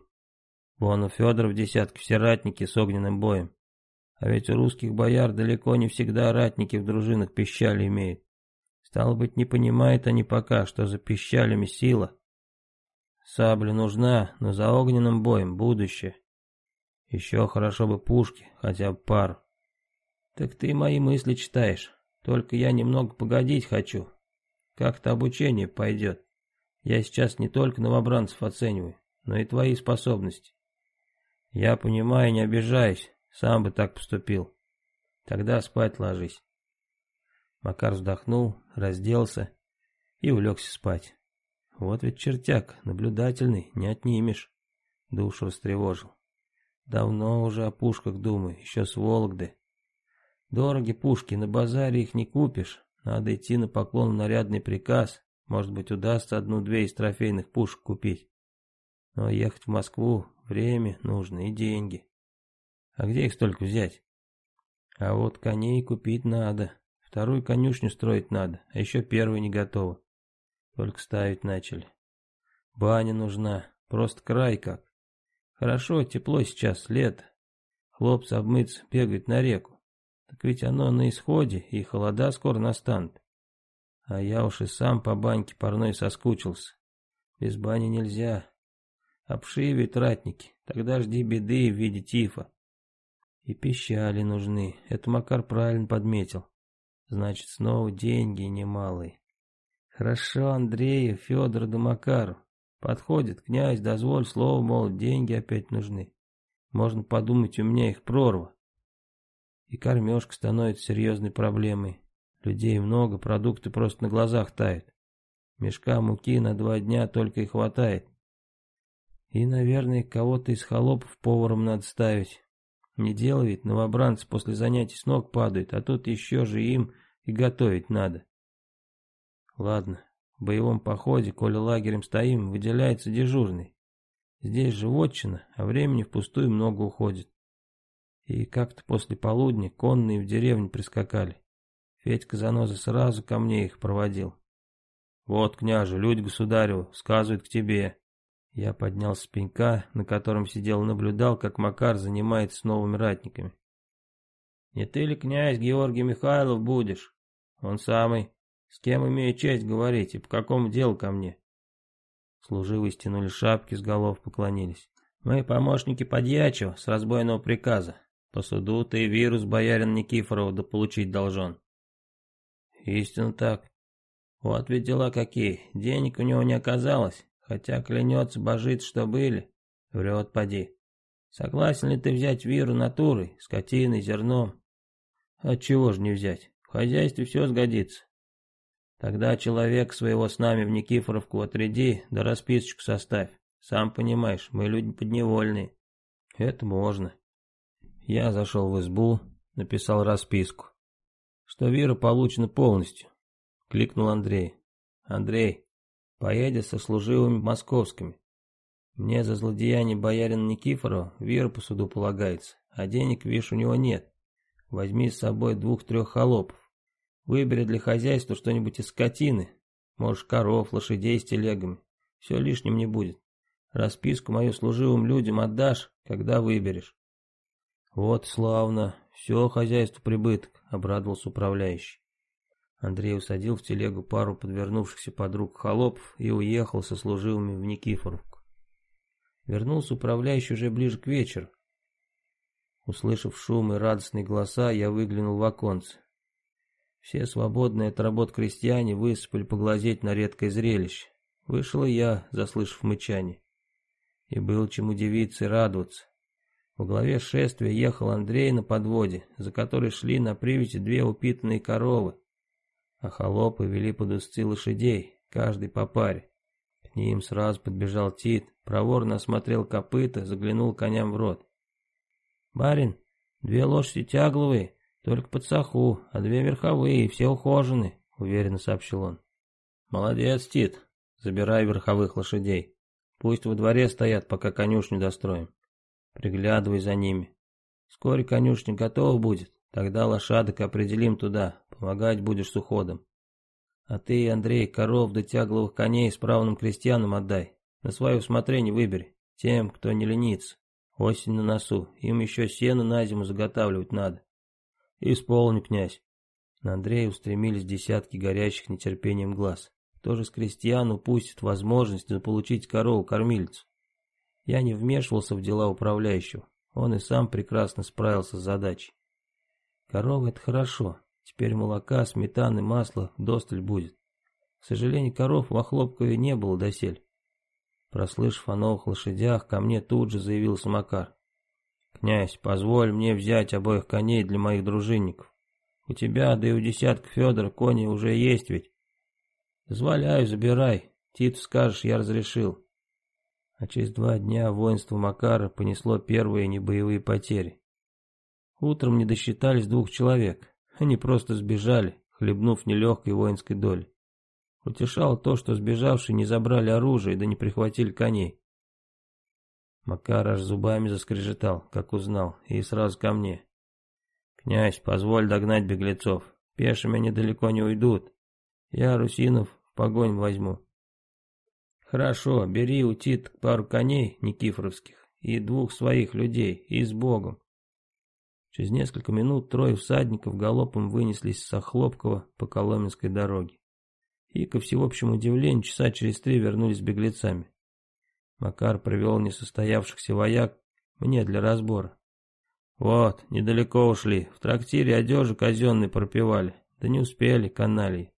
Вон у Федора в все ратники с огненным боем. А ведь у русских бояр далеко не всегда ратники в дружинах пищали имеют. Стало быть, не понимают они пока, что за пищалями сила. Сабля нужна, но за огненным боем будущее. Еще хорошо бы пушки, хотя бы пару. Так ты мои мысли читаешь, только я немного погодить хочу, как-то обучение пойдет. Я сейчас не только новобранцев оцениваю, но и твои способности. Я понимаю, не обижаюсь, сам бы так поступил. Тогда спать ложись. Макар вздохнул, разделся и улегся спать. Вот ведь чертяк, наблюдательный, не отнимешь. Душу растревожил. Давно уже о пушках думаю, еще с Вологды. Дороги пушки, на базаре их не купишь, надо идти на поклон в нарядный приказ. Может быть, удастся одну-две из трофейных пушек купить. Но ехать в Москву время нужно и деньги. А где их столько взять? А вот коней купить надо. Вторую конюшню строить надо, а еще первую не готова. Только ставить начали. Баня нужна, просто край как. Хорошо, тепло сейчас, лето. Хлопцы обмыться, бегают на реку. Так ведь оно на исходе, и холода скоро настанут. А я уж и сам по баньке парной соскучился. Без бани нельзя. Обшивят ратники, тогда жди беды в виде тифа. И пищали нужны, это Макар правильно подметил. Значит, снова деньги немалые. Хорошо Андрею, Федору да Макару. Подходит князь, дозволь слово, мол, деньги опять нужны. Можно подумать, у меня их прорва. И кормежка становится серьезной проблемой. Людей много, продукты просто на глазах тают. Мешка муки на два дня только и хватает. И, наверное, кого-то из холопов поваром надо ставить. Не дело ведь, новобранцы после занятий с ног падают, а тут еще же им и готовить надо. Ладно, в боевом походе, коли лагерем стоим, выделяется дежурный. Здесь же вотчина, а времени впустую много уходит. И как-то после полудня конные в деревню прискакали. Федька Заноза сразу ко мне их проводил. «Вот, княже, люди государеву, сказывают к тебе». Я поднялся с пенька, на котором сидел и наблюдал, как Макар занимается с новыми ратниками. «Не ты ли князь Георгий Михайлов будешь?» «Он самый. С кем имею честь говорить и по какому делу ко мне?» Служивые стянули шапки, с голов поклонились. «Мы помощники подьячего с разбойного приказа. По суду ты вирус боярин Никифорова дополучить должен». «Истинно так. Вот ведь дела какие. Денег у него не оказалось, хотя клянется, божит, что были. Врет, поди. Согласен ли ты взять виру натурой, скотиной, зерном? Отчего же не взять? В хозяйстве все сгодится. Тогда человек своего с нами в Никифоровку отряди, да расписочку составь. Сам понимаешь, мы люди подневольные. Это можно. Я зашел в избу, написал расписку, что вира получена полностью. Кликнул Андрей. Андрей, поедет со служивыми московскими. Мне за злодеяние боярина Никифорова вира по суду полагается, а денег, видишь, у него нет. Возьми с собой двух-трех холопов. Выбери для хозяйства что-нибудь из скотины. Можешь коров, лошадей с телегами. Все лишним не будет. Расписку мою служивым людям отдашь, когда выберешь. Вот славно. Все хозяйство прибыток, обрадовался управляющий. Андрей усадил в телегу пару подвернувшихся подруг холопов и уехал со служивыми в Никифоровку. Вернулся управляющий уже ближе к вечеру. Услышав шум и радостные голоса, я выглянул в оконце. Все свободные от работ крестьяне высыпали поглазеть на редкое зрелище. Вышел и я, заслышав мычание. И был чем удивиться и радоваться. Во главе шествия ехал Андрей на подводе, за которой шли на привязи две упитанные коровы, а холопы вели под узцы лошадей, каждый по паре. К ним сразу подбежал Тит, проворно осмотрел копыта, заглянул коням в рот. «Барин, две лошади тягловые, только под саху, а две верховые, все ухожены, уверенно сообщил он. Молодец, Тит, забирай верховых лошадей. Пусть во дворе стоят, пока конюшню достроим. Приглядывай за ними. Вскоре конюшня готова будет, тогда лошадок определим туда, помогать будешь с уходом. А ты, Андрей, коров да тягловых коней справным крестьянам отдай. На свое усмотрение выбери, тем, кто не ленится. Осень на носу, им еще сено на зиму заготавливать надо. «Исполни, князь». На Андрея устремились десятки горящих нетерпением глаз. Кто же с крестьян упустит возможность заполучить корову-кормильцу? Я не вмешивался в дела управляющего. Он и сам прекрасно справился с задачей. Корова — это хорошо. Теперь молока, сметаны, масла досталь будет. К сожалению, коров в Охлопкове не было досель. Прослышав о новых лошадях, ко мне тут же заявился Макар. «Князь, позволь мне взять обоих коней для моих дружинников. У тебя, да и у десятка Федора кони уже есть ведь?» «Дозволяю, забирай. Титу скажешь, я разрешил». А через два дня воинство Макара понесло первые небоевые потери. Утром не досчитались двух человек. Они просто сбежали, хлебнув нелегкой воинской доли. Утешало то, что сбежавшие не забрали оружие, да не прихватили коней. Макар аж зубами заскрежетал, как узнал, и сразу ко мне. «Князь, позволь догнать беглецов. Пешими они далеко не уйдут. Я русинов погонь возьму». «Хорошо, бери у Тит пару коней никифоровских и двух своих людей, и с Богом». Через несколько минут трое всадников галопом вынеслись с Охлопкова по Коломенской дороге. И, ко всеобщему удивлению, часа через три вернулись беглецами. Макар привел несостоявшихся вояк мне для разбора. Вот, недалеко ушли, в трактире одежу казенной пропивали, да не успели, канали.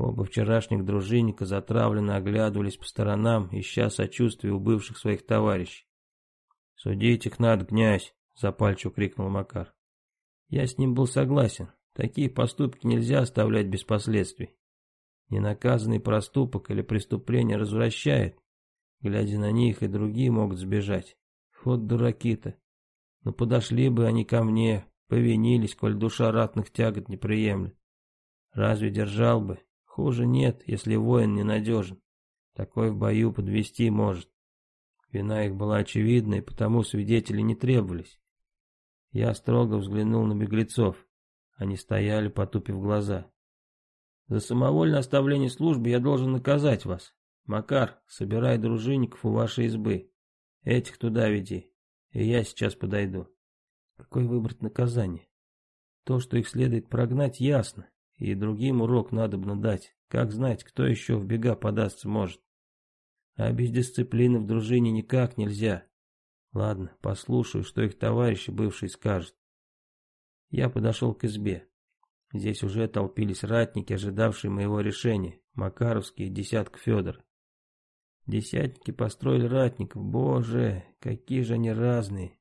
Оба вчерашних дружинника затравленно оглядывались по сторонам, ища сочувствия у бывших своих товарищей. «Судить их надо, князь!» — запальчиво крикнул Макар. Я с ним был согласен. Такие поступки нельзя оставлять без последствий. Ненаказанный проступок или преступление развращает. Глядя на них, и другие могут сбежать. Вот дураки-то. Но подошли бы они ко мне, повинились, коль душа ратных тягот не приемлет. Разве держал бы? Хуже нет, если воин ненадежен. Такой в бою подвести может. Вина их была очевидна, и потому свидетели не требовались. Я строго взглянул на беглецов. Они стояли, потупив глаза. За самовольное оставление службы я должен наказать вас. Макар, собирай дружинников у вашей избы. Этих туда веди. И я сейчас подойду. Какой выбрать наказание? То, что их следует прогнать, ясно. И другим урок надобно дать. Как знать, кто еще в бега подастся может. А без дисциплины в дружине никак нельзя. Ладно, послушаю, что их товарищи бывшие скажут. Я подошел к избе. Здесь уже толпились ратники, ожидавшие моего решения, Макаровские десятка Федор. Десятники построили ратников, боже, какие же они разные.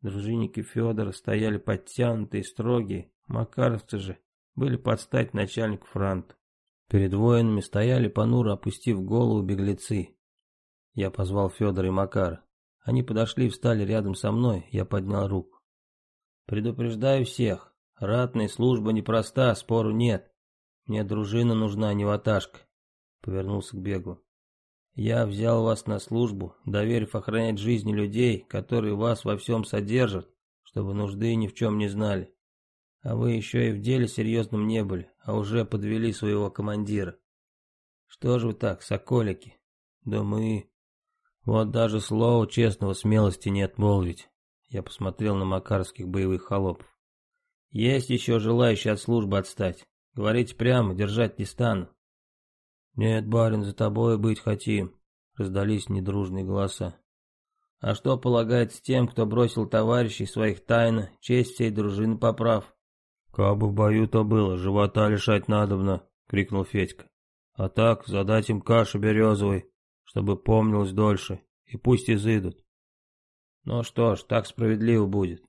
Дружинники Федора стояли подтянутые, строгие, макаровцы же были под стать начальнику фронта. Перед воинами стояли понуро, опустив голову беглецы. Я позвал Федора и Макара. Они подошли и встали рядом со мной, я поднял руку. Предупреждаю всех, Ратная служба непроста, спору нет. Мне дружина нужна, а не ваташка. Повернулся к бегу. Я взял вас на службу, доверив охранять жизни людей, которые вас во всем содержат, чтобы нужды ни в чем не знали. А вы еще и в деле серьезном не были, а уже подвели своего командира. Что же вы так, соколики? Да мы... Вот даже слова честного смелости не отмолвить. Я посмотрел на макарских боевых холопов. Есть еще желающие от службы отстать. Говорите прямо, держать не стану. Нет, барин, за тобой быть хотим, раздались недружные голоса. А что полагается тем, кто бросил товарищей своих тайно, честь всей дружины поправ? Кабы в бою-то было, живота лишать надобно, крикнул Федька. А так, задать им кашу березовой, чтобы помнилось дольше, и пусть изыдут. Ну что ж, так справедливо будет.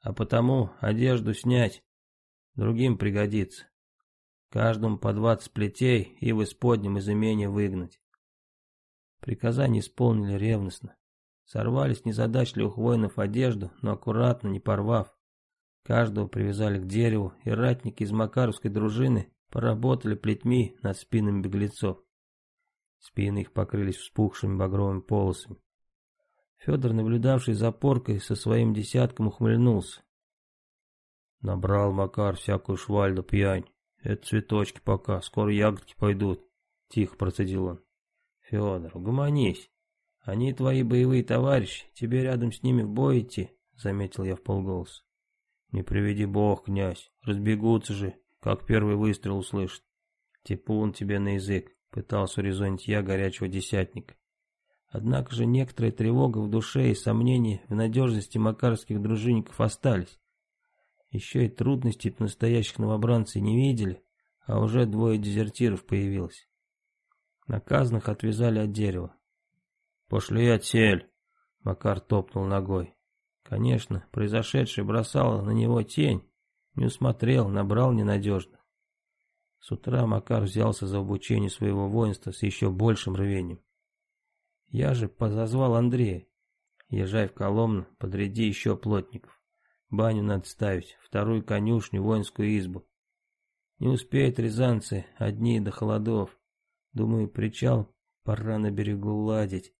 А потому одежду снять, другим пригодится. Каждому по двадцать плетей и в исподнем из имения выгнать. Приказание исполнили ревностно. Сорвали с незадачливых воинов одежду, но аккуратно, не порвав. Каждого привязали к дереву, и ратники из макаровской дружины поработали плетьми над спинами беглецов. Спины их покрылись вспухшими багровыми полосами. Федор, наблюдавший за поркой, со своим десятком ухмыльнулся. Набрал Макар всякую шваль пьянь. Это цветочки пока, скоро ягодки пойдут. Тихо процедил он. Федор, угомонись. Они твои боевые товарищи, тебе рядом с ними в бой идти, заметил я в полголоса. Не приведи бог, князь, разбегутся же, как первый выстрел услышат. Типун тебе на язык, пытался урезонить я горячего десятника. Однако же некоторая тревога в душе и сомнения в надежности макарских дружинников остались. Еще и трудностей настоящих новобранцев не видели, а уже двое дезертиров появилось. Наказанных отвязали от дерева. «Пошли отсель!» — Макар топнул ногой. Конечно, произошедшее бросало на него тень. Не усмотрел, набрал ненадежно. С утра Макар взялся за обучение своего воинства с еще большим рвением. Я же позазвал Андрея. Езжай в Коломну, подряди еще плотников. Баню надо ставить, вторую конюшню, воинскую избу. Не успеют рязанцы, одни до холодов. Думаю, причал пора на берегу ладить.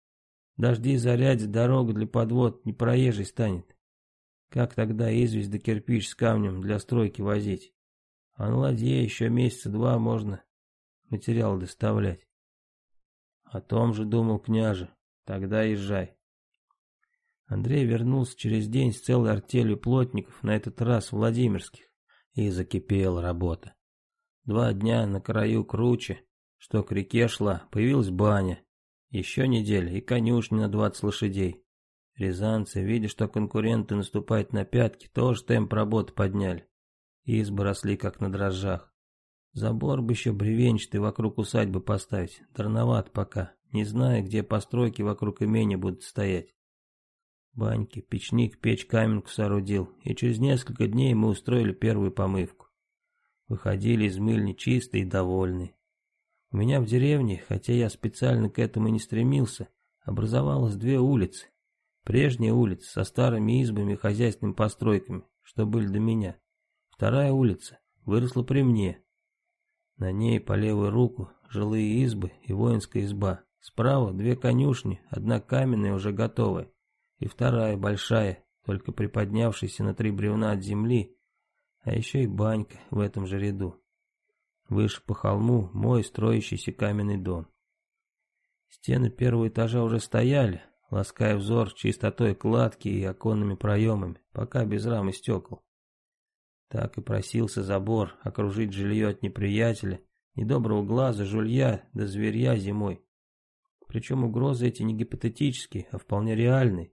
Дожди зарядят, дорогу для подвод не проезжей станет. Как тогда известь да кирпич с камнем для стройки возить? А на ладье еще месяца два можно материал доставлять. О том же думал княже. Тогда езжай. Андрей вернулся через день с целой артелью плотников, на этот раз Владимирских, и закипела работа. Два дня на краю круче, что к реке шла, появилась баня. Еще неделя и конюшня на двадцать лошадей. Рязанцы, видя, что конкуренты наступают на пятки, тоже темп работы подняли. Избы росли, как на дрожжах. Забор бы еще бревенчатый вокруг усадьбы поставить, дорноват пока, не зная, где постройки вокруг имения будут стоять. Баньки, печник, печь каменку соорудил, и через несколько дней мы устроили первую помывку. Выходили из мыльни чистые и довольные. У меня в деревне, хотя я специально к этому и не стремился, образовалось две улицы. Прежняя улица со старыми избами и хозяйственными постройками, что были до меня. Вторая улица выросла при мне. На ней по левую руку жилые избы и воинская изба. Справа две конюшни, одна каменная уже готовая, и вторая большая, только приподнявшаяся на три бревна от земли, а еще и банька в этом же ряду. Выше по холму мой строящийся каменный дом. Стены первого этажа уже стояли, лаская взор чистотой кладки и оконными проемами, пока без рам и стекол. Так и просился забор окружить жилье от неприятеля, недоброго глаза, жулья да зверья зимой. Причем угрозы эти не гипотетические, а вполне реальные.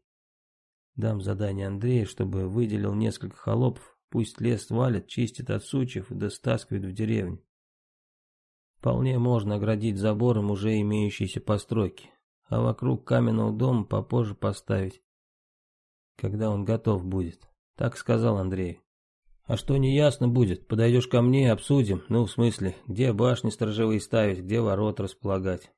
Дам задание Андрею, чтобы выделил несколько холопов, пусть лес валит, чистит от сучьев да стаскивает в деревню. Вполне можно оградить забором уже имеющиеся постройки, а вокруг каменного дома попозже поставить, когда он готов будет. Так сказал Андрей. А что не ясно будет, подойдешь ко мне, обсудим, ну, в смысле, где башни сторожевые ставить, где ворот располагать.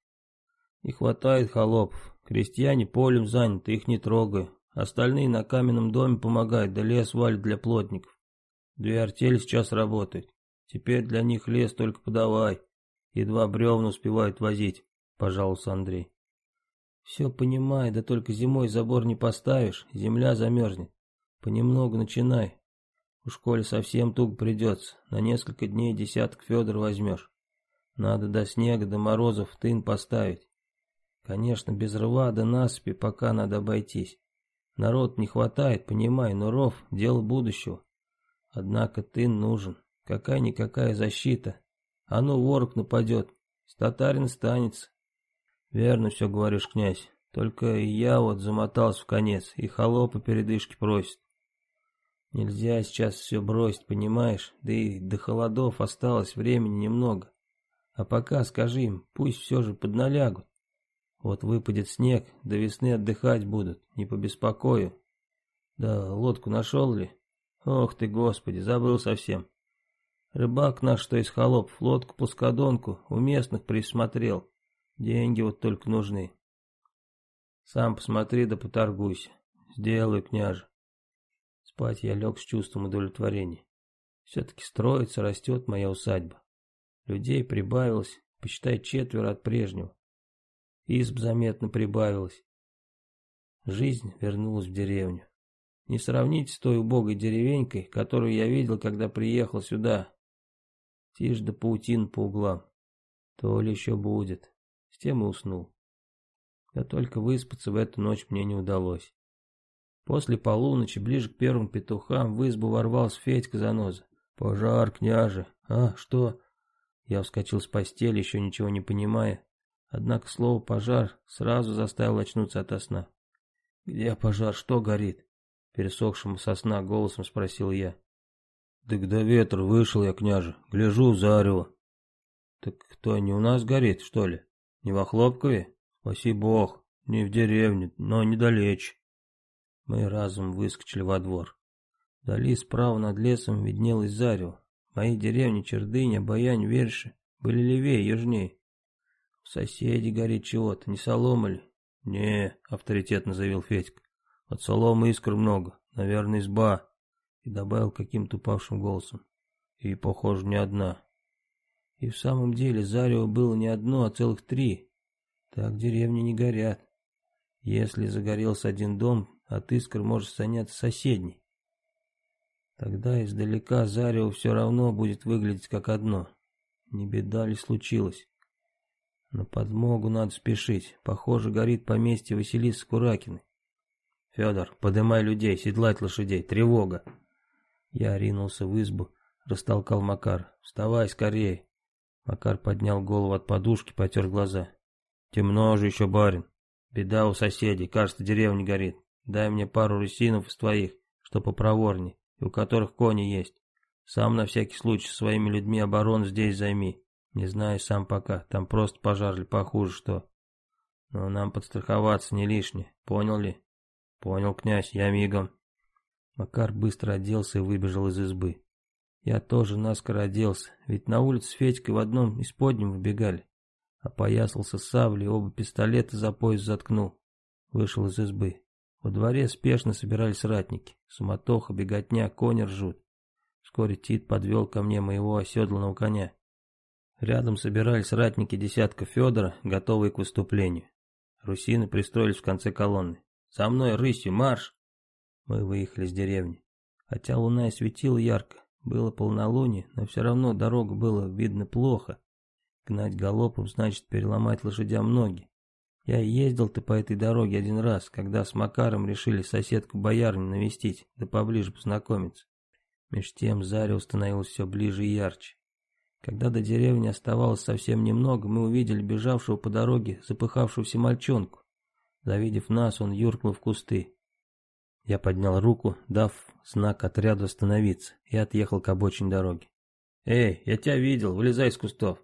Не хватает холопов, крестьяне полем заняты, их не трогаю, остальные на каменном доме помогают, да лес валят для плотников. Две артели сейчас работают, теперь для них лес только подавай. Едва бревна успевают возить, пожаловался Андрей. Все понимаю, да только зимой забор не поставишь, земля замерзнет. Понемногу начинай. У школе совсем туго придется, на несколько дней десяток Федор возьмешь. Надо до снега, до морозов тын поставить. Конечно, без рва до насыпи пока надо обойтись. Народ не хватает, понимаю, но ров — дело будущего. Однако тын нужен. Какая-никакая защита, а ну ворог нападет, с татарин станется. Верно все говоришь, князь. Только я вот замотался в конец, и холопа передышки просит. Нельзя сейчас все бросить, понимаешь? Да и до холодов осталось времени немного. А пока скажи им, пусть все же подналягут. Вот выпадет снег, до весны отдыхать будут, не побеспокою. Да лодку нашел ли? Ох ты, господи, забыл совсем. Рыбак наш, что из холоп, лодку-плоскодонку у местных присмотрел. Деньги вот только нужны. Сам посмотри да поторгуйся. Сделаю, княже. Спать я лег с чувством удовлетворения. Все-таки строится, растет моя усадьба. Людей прибавилось, посчитай, четверо от прежнего. Изб заметно прибавилось. Жизнь вернулась в деревню. Не сравнить с той убогой деревенькой, которую я видел, когда приехал сюда, Тишь да паутин по углам. То ли еще будет. С тем и уснул. Да только выспаться в эту ночь мне не удалось. После полуночи, ближе к первым петухам, в избу ворвался Федька заноза. «Пожар, княже!» «А, что?» Я вскочил с постели, еще ничего не понимая. Однако слово «пожар» сразу заставил очнуться ото сна. «Где пожар? Что горит?» Пересохшим со сна голосом спросил я. Так до ветра вышел я, княже, гляжу, зарево. Так кто, не у нас горит, что ли? Не во Хлопкове? Спаси бог, не в деревне, но недалече. Мы разом выскочили во двор. Вдали справа над лесом виднелось зарево. Мои деревни Чердыня, Баянь, Верши были левее, южнее. В соседи горит чего-то, не солома ли? Не, авторитетно заявил Федька. От соломы искр много, наверное, изба и добавил каким-то упавшим голосом. И, похоже, не одна. И в самом деле зарево было не одно, а целых три. Так деревни не горят. Если загорелся один дом, от искр может заняться соседний. Тогда издалека зарево все равно будет выглядеть как одно. Не беда ли случилось? На подмогу надо спешить. Похоже, горит поместье Василисы Куракиной. Федор, подымай людей, седлать лошадей, тревога. Я ринулся в избу, растолкал Макар. «Вставай скорее!» Макар поднял голову от подушки, потер глаза. «Темно же еще, барин. Беда у соседей, кажется, деревня горит. дай мне пару русинов из твоих, что попроворней, и у которых кони есть. Сам на всякий случай своими людьми оборону здесь займи. Не знаю сам пока, там просто пожар или похуже что. Но нам подстраховаться не лишнее, понял ли? Понял, князь, я мигом. Макар быстро оделся и выбежал из избы. Я тоже наскоро оделся, ведь на улице с Федькой в одном из подним выбегали. Опоясался саблей, оба пистолета за пояс заткнул. Вышел из избы. Во дворе спешно собирались ратники. Суматоха, беготня, кони ржут. Вскоре Тит подвел ко мне моего оседланного коня. Рядом собирались ратники десятка Федора, готовые к выступлению. Русины пристроились в конце колонны. «За мной, рысью, марш!» Мы выехали с деревни. Хотя луна и светила ярко, было полнолуние, но все равно дорогу было видно плохо. Гнать галопом значит переломать лошадям ноги. Я ездил-то по этой дороге один раз, когда с Макаром решили соседку боярню навестить, да поближе познакомиться. Меж тем зарево становилось все ближе и ярче. Когда до деревни оставалось совсем немного, мы увидели бежавшего по дороге запыхавшуюся мальчонку. Завидев нас, он юркнул в кусты. Я поднял руку, дав знак отряду остановиться, и отъехал к обочине дороги. «Эй, я тебя видел, вылезай из кустов!»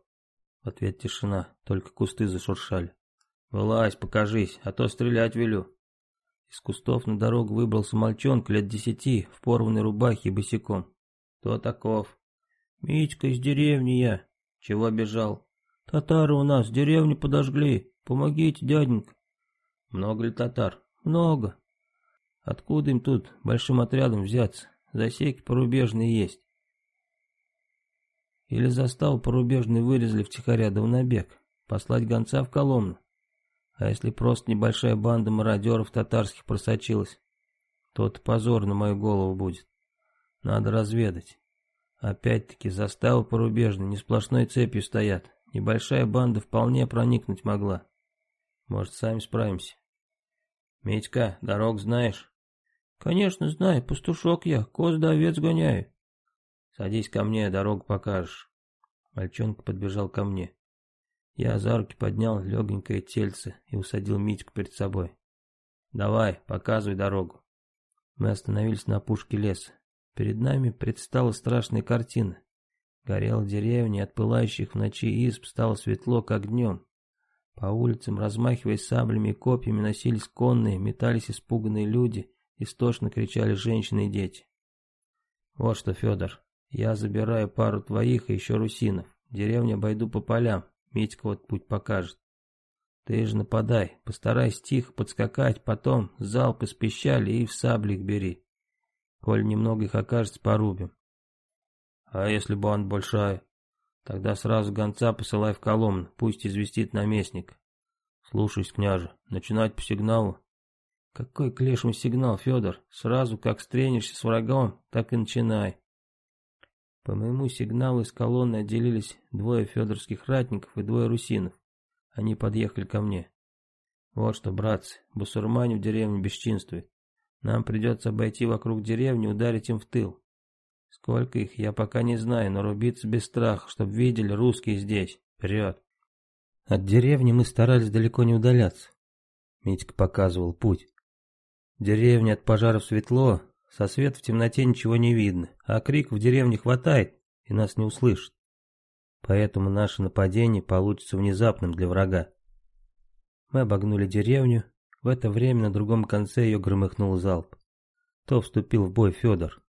В ответ тишина, только кусты зашуршали. «Вылазь, покажись, а то стрелять велю!» Из кустов на дорогу выбрался мальчонка лет десяти, в порванной рубахе и босиком. «Кто таков?» «Митька из деревни я». «Чего бежал?» «Татары у нас, деревню подожгли. Помогите, дяденька». «Много ли татар?» «Много». «Откуда им тут большим отрядом взяться? Засеки порубежные есть». Или заставу порубежные вырезали втихаря да в набег. Послать гонца в Коломну. А если просто небольшая банда мародеров татарских просочилась, то это позор на мою голову будет. Надо разведать. Опять-таки, заставы порубежные не сплошной цепью стоят. Небольшая банда вполне проникнуть могла. Может, сами справимся. Медька, дорог знаешь? Конечно, знаю, пастушок я, коз да овец гоняю. Садись ко мне, дорогу покажешь. Мальчонка подбежал ко мне. Я за руки поднял легенькое тельце и усадил Митьку перед собой. Давай, показывай дорогу. Мы остановились на опушке леса. Перед нами предстала страшная картина. Горела деревня, от пылающих в ночи изб стало светло, как днем. По улицам, размахиваясь саблями и копьями, носились конные, метались испуганные люди, истошно кричали женщины и дети. Вот что, Федор, я забираю пару твоих и еще русинов. Деревню обойду по полям, Митька вот путь покажет. Ты же нападай, постарайся тихо подскакать, потом залп из пищали и в саблик бери. Коль немного их окажется, порубим. А если банда большая? Тогда сразу гонца посылай в Коломну, пусть известит наместник. Слушаюсь, княже, начинать по сигналу. Какой к лешему сигнал, Федор? Сразу как встретишься с врагом, так и начинай. По моему сигналу из колонны отделились двое федорских ратников и двое русинов. Они подъехали ко мне. Вот что, братцы, бусурмане в деревне бесчинствуют. Нам придется обойти вокруг деревни, ударить им в тыл. Сколько их, я пока не знаю, но рубиться без страха, чтобы видели русские здесь. Вперед. От деревни мы старались далеко не удаляться. Митька показывал путь. В деревне от пожаров светло, со света в темноте ничего не видно, а крик в деревне хватает, и нас не услышат. Поэтому наше нападение получится внезапным для врага. Мы обогнули деревню, в это время на другом конце ее громыхнул залп. То вступил в бой Федор.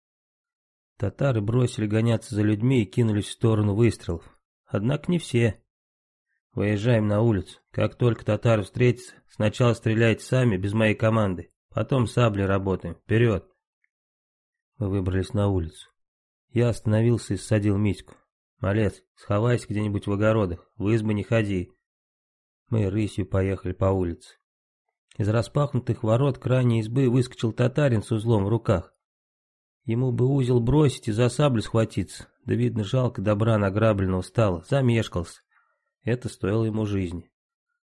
Татары бросили гоняться за людьми и кинулись в сторону выстрелов. Однако не все. Выезжаем на улицу. Как только татары встретятся, сначала стреляйте сами, без моей команды. Потом сабли работаем. Вперед. Мы выбрались на улицу. Я остановился и ссадил Митьку. «Малец, сховайся где-нибудь в огородах, в избы не ходи». Мы рысью поехали по улице. Из распахнутых ворот крайней избы выскочил татарин с узлом в руках. Ему бы узел бросить и за саблю схватиться, да видно жалко добра награбленного стало, замешкался. Это стоило ему жизни.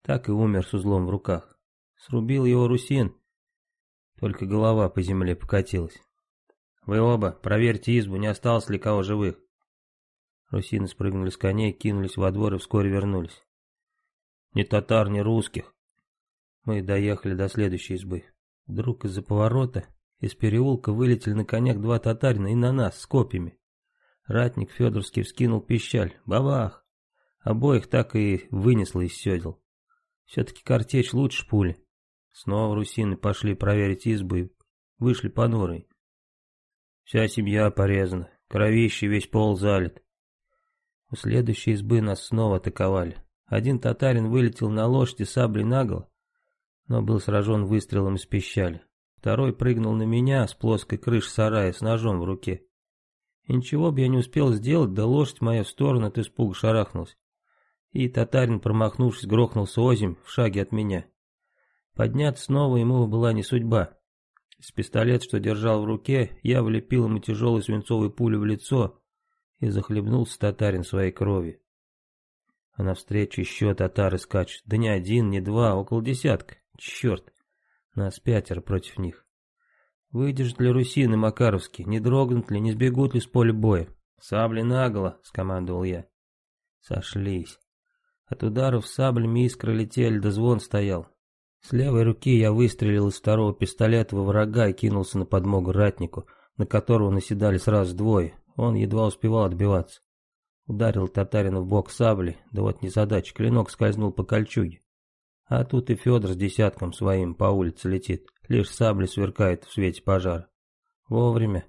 Так и умер с узлом в руках. Срубил его русин, только голова по земле покатилась. Вы оба, проверьте избу, не осталось ли кого живых. Русины спрыгнули с коней, кинулись во двор и вскоре вернулись. Ни татар, ни русских, мы доехали до следующей избы. Вдруг из-за поворота из переулка вылетели на конях два татарина и на нас с копьями. Ратник Федорский вскинул пищаль. Бабах! Обоих так и вынесло из седел. Все-таки картечь лучше пули. Снова русины пошли проверить избы вышли понурые. Вся семья порезана, кровище весь пол залит. У следующей избы нас снова атаковали. Один татарин вылетел на лошади саблей наголо, но был сражен выстрелом из пищали. Второй прыгнул на меня с плоской крыши сарая с ножом в руке. И ничего бы я не успел сделать, да лошадь моя в сторону от испуга шарахнулась. И татарин, промахнувшись, грохнулся озимь в шаге от меня. Подняться снова ему была не судьба. Из пистолета, что держал в руке, я влепил ему тяжелую свинцовую пулю в лицо и захлебнулся татарин своей крови. А навстречу еще татары скачут. Да не один, не два, около десятка. Черт, нас пятеро против них. Выдержат ли русины Макаровские, не дрогнут ли, не сбегут ли с поля боя? Сабли наголо, скомандовал я. Сошлись. От ударов саблями искры летели, да звон стоял. С левой руки я выстрелил из второго пистолета во врага и кинулся на подмогу ратнику, на которого наседали сразу двое. Он едва успевал отбиваться. Ударил татарина в бок сабли, да вот незадача, клинок скользнул по кольчуге. А тут и Федор с десятком своим по улице летит, лишь сабли сверкает в свете пожара. Вовремя.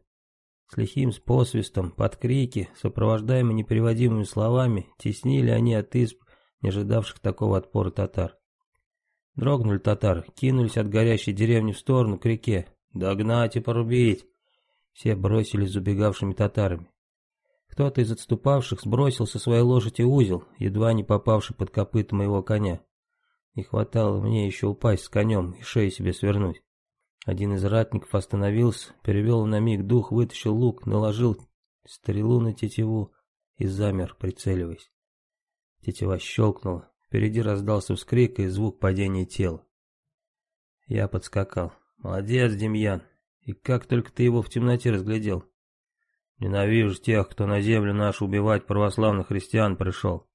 С лихим с посвистом, под крики, сопровождаемые непереводимыми словами, теснили они от изб, не ожидавших такого отпора татар. Дрогнули татары, кинулись от горящей деревни в сторону, к реке. «Догнать и порубить!» Все бросились за убегавшими татарами. Кто-то из отступавших сбросил со своей лошади узел, едва не попавший под копыта моего коня. Не хватало мне еще упасть с конем и шею себе свернуть. Один из ратников остановился, перевел на миг дух, вытащил лук, наложил стрелу на тетиву и замер, прицеливаясь. Тетива щелкнула, Впереди раздался вскрик и звук падения тела. Я подскакал. «Молодец, Демьян. И как только ты его в темноте разглядел?» «Ненавижу тех, кто на землю нашу убивать православных христиан пришел.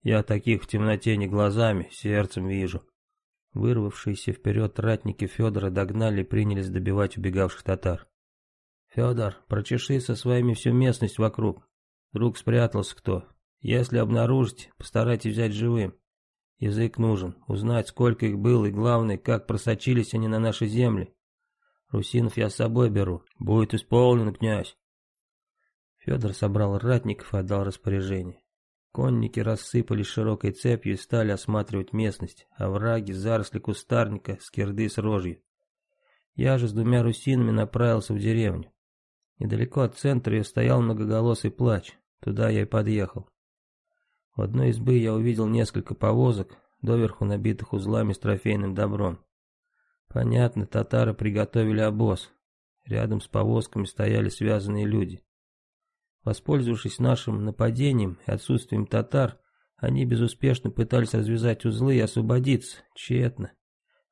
Я таких в темноте не глазами, сердцем вижу». Вырвавшиеся вперед ратники Федора догнали и принялись добивать убегавших татар. «Федор, прочеши со своими всю местность вокруг. Вдруг спрятался кто. Если обнаружите, постарайтесь взять живым. Язык нужен, узнать, сколько их было, и главное, как просочились они на наши земли. Русинов я с собой беру. Будет исполнен, князь. Федор собрал ратников и отдал распоряжение. Конники рассыпались широкой цепью и стали осматривать местность, овраги, заросли кустарника, скирды с рожью. Я же с двумя русинами направился в деревню. Недалеко от центра ее стоял многоголосый плач. Туда я и подъехал. В одной избы я увидел несколько повозок, доверху набитых узлами с трофейным добром. Понятно, татары приготовили обоз. Рядом с повозками стояли связанные люди. Воспользовавшись нашим нападением и отсутствием татар, они безуспешно пытались развязать узлы и освободиться. Тщетно.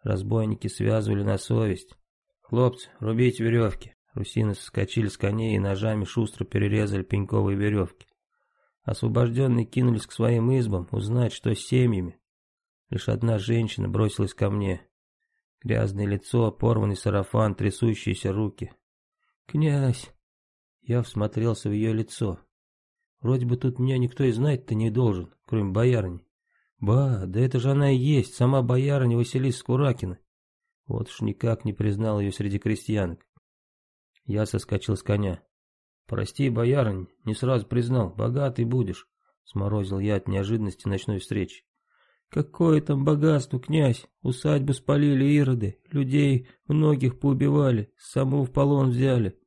Разбойники связывали на совесть. «Хлопцы, рубите веревки!» Русины соскочили с коней и ножами шустро перерезали пеньковые веревки. Освобожденные кинулись к своим избам узнать, что с семьями. Лишь одна женщина бросилась ко мне. Грязное лицо, порванный сарафан, трясущиеся руки. «Князь!» Я всмотрелся в ее лицо. Вроде бы тут меня никто и знать-то не должен, кроме боярни. Ба, да это же она и есть, сама боярыня Василиса Скуракина. Вот уж никак не признал ее среди крестьянок. Я соскочил с коня. «Прости, боярынь, не сразу признал, богатый будешь», — сморозил я от неожиданности ночной встречи. «Какое там богатство, князь! Усадьбу спалили ироды, людей многих поубивали, саму в полон взяли.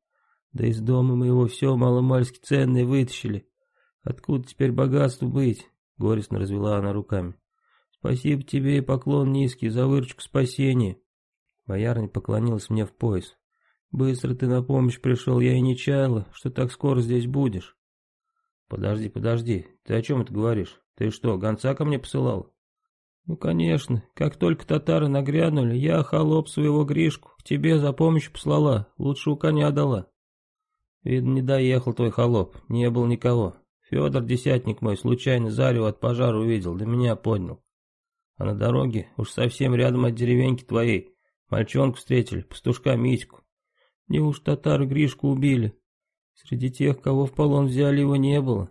Да из дома моего все маломальски ценное вытащили. Откуда теперь богатству быть?» — горестно развела она руками. «Спасибо тебе и поклон низкий за выручку спасения». Боярня поклонилась мне в пояс. Быстро ты на помощь пришел, я и не чаяла, что так скоро здесь будешь. Подожди, подожди, ты о чем это говоришь? Ты что, гонца ко мне посылал? Ну, конечно, как только татары нагрянули, я, холоп своего Гришку, к тебе за помощью послала, лучше у коня дала. Видно, не доехал твой холоп, не было никого. Федор, десятник мой, случайно зарево от пожара увидел, да меня поднял. А на дороге, уж совсем рядом от деревеньки твоей, Мальчонку встретили, пастушка Митьку. Неуж татары Гришку убили? Среди тех, кого в полон взяли, его не было.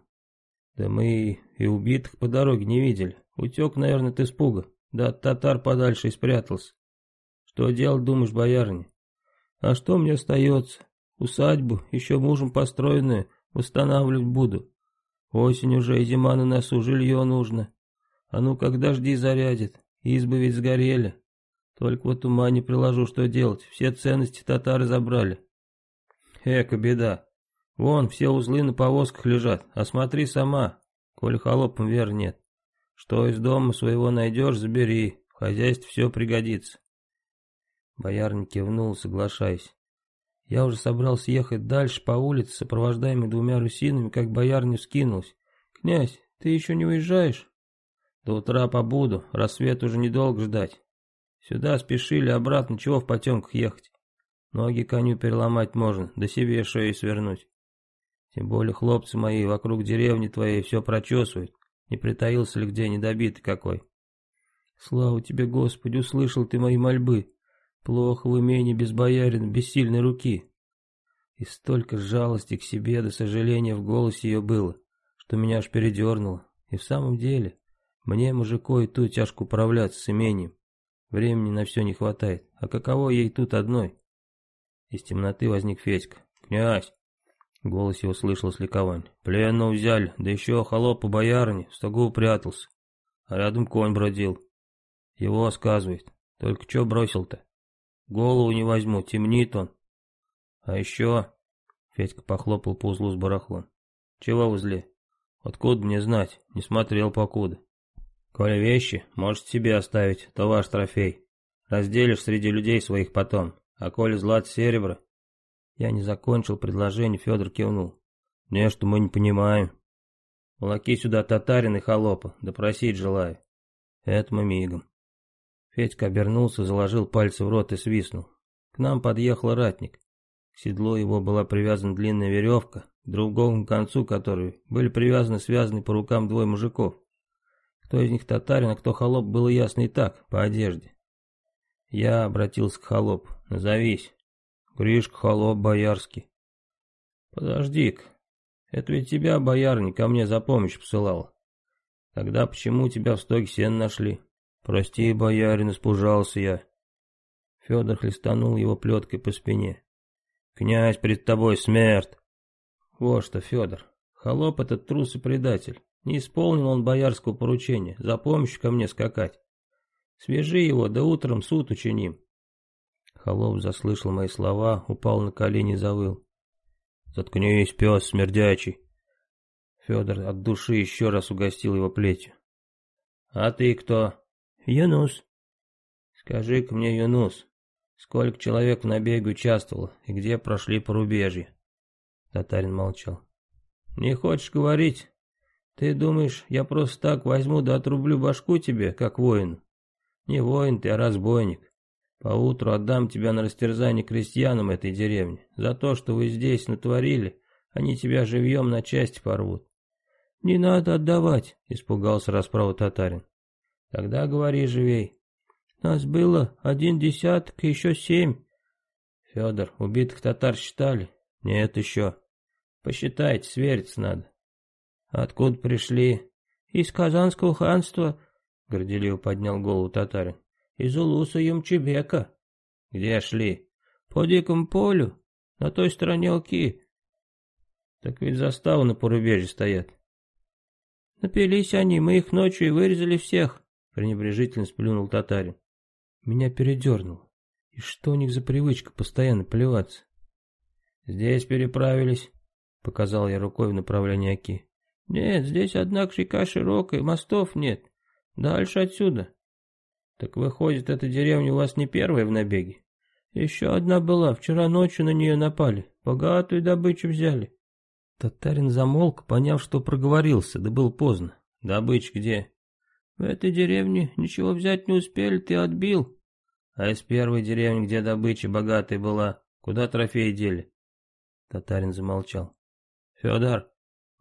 Да мы и убитых по дороге не видели. Утек, наверное, от испуга. Да от татар подальше и спрятался. Что делать, думаешь, боярни? А что мне остается? Усадьбу, еще мужем построенную, восстанавливать буду. Осень уже и зима на носу, жилье нужно. А ну, когда жди зарядит, избы ведь сгорели. Только вот ума не приложу, что делать, все ценности татары забрали. Эка беда. Вон, все узлы на повозках лежат, а смотри сама, коли холопом вер нет. Что из дома своего найдешь, забери, в хозяйстве все пригодится. Боярин кивнул, соглашаясь. Я уже собрался ехать дальше по улице, сопровождаемый двумя русинами, как боярня вскинулась. «Князь, ты еще не уезжаешь?» «До утра побуду, рассвет уже недолго ждать. Сюда спешили, обратно чего в потемках ехать? Ноги коню переломать можно, да себе шею свернуть. Тем более хлопцы мои вокруг деревни твоей все прочесывают. Не притаился ли где недобитый какой?» «Слава тебе, Господи, услышал ты мои мольбы!» Плохо в имении без боярина, без сильной руки. И столько жалости к себе до сожаления в голосе ее было, что меня аж передернуло. И в самом деле, мне, мужику, и тут тяжко управляться с имением. Времени на все не хватает. А каково ей тут одной? Из темноты возник Федька. «Князь!» Голос его слышал с ликованием. «Пленного взяли, да еще холоп по боярине, в стогу прятался. А рядом конь бродил. Его сказывает. Только что бросил-то?» Голову не возьму, темнит он. А еще... Федька похлопал по узлу с барахлом. Чего в узле? Откуда мне знать? Не смотрел покуда. Коли вещи, можешь себе оставить, то ваш трофей. Разделишь среди людей своих потом. А коли злат серебро... Я не закончил предложение, Федор кивнул. Не, что мы не понимаем. Волоки сюда татарин и холопа, допросить желаю. Это мы мигом. Федька обернулся, заложил пальцы в рот и свистнул. К нам подъехал ратник. К седлу его была привязана длинная веревка, к другому концу которой были привязаны связаны по рукам двое мужиков. Кто из них татарин, а кто холоп, было ясно и так, по одежде. Я обратился к холопу. Назовись. Гришка холоп боярский. Подожди-ка. Это ведь тебя, боярни, ко мне за помощь посылал. Тогда почему тебя в стоге сен нашли? «Прости, боярин, испужался я». Федор хлестанул его плеткой по спине. «Князь, пред тобой смерть!» «Вот что, Федор, холоп этот трус и предатель. Не исполнил он боярского поручения, за помощью ко мне скакать. Свяжи его, да утром суд учиним». Холоп заслышал мои слова, упал на колени и завыл. «Заткнись, пес смердячий!» Федор от души еще раз угостил его плетью. «А ты кто?» «Юнус». «Скажи-ка мне, Юнус, сколько человек в набеге участвовало и где прошли порубежье?» Татарин молчал. «Не хочешь говорить? Ты думаешь, я просто так возьму да отрублю башку тебе, как воин? Не воин ты, а разбойник. Поутру отдам тебя на растерзание крестьянам этой деревни. За то, что вы здесь натворили, они тебя живьем на части порвут». «Не надо отдавать», — испугался расправа татарин. Тогда говори живей. Нас было один десяток и еще семь. Федор, убитых татар считали? Нет еще. Посчитайте, свериться надо. Откуда пришли? Из Казанского ханства, горделиво поднял голову татарин. Из Улуса Юмчебека. Где шли? По дикому полю, на той стороне Оки. Так ведь заставы на порубежье стоят. Напились они, мы их ночью и вырезали всех пренебрежительно сплюнул татарин. Меня передернуло. И что у них за привычка постоянно плеваться? Здесь переправились, показал я рукой в направлении Оки. Нет, здесь, однако, река широкая, мостов нет. Дальше отсюда. Так выходит, эта деревня у вас не первая в набеге? Еще одна была, вчера ночью на нее напали. Богатую добычу взяли. Татарин замолк, поняв, что проговорился, да был поздно. Добыча где? В этой деревне ничего взять не успели, ты отбил. А из первой деревни, где добыча богатой была, куда трофеи дели? Татарин замолчал. Федор,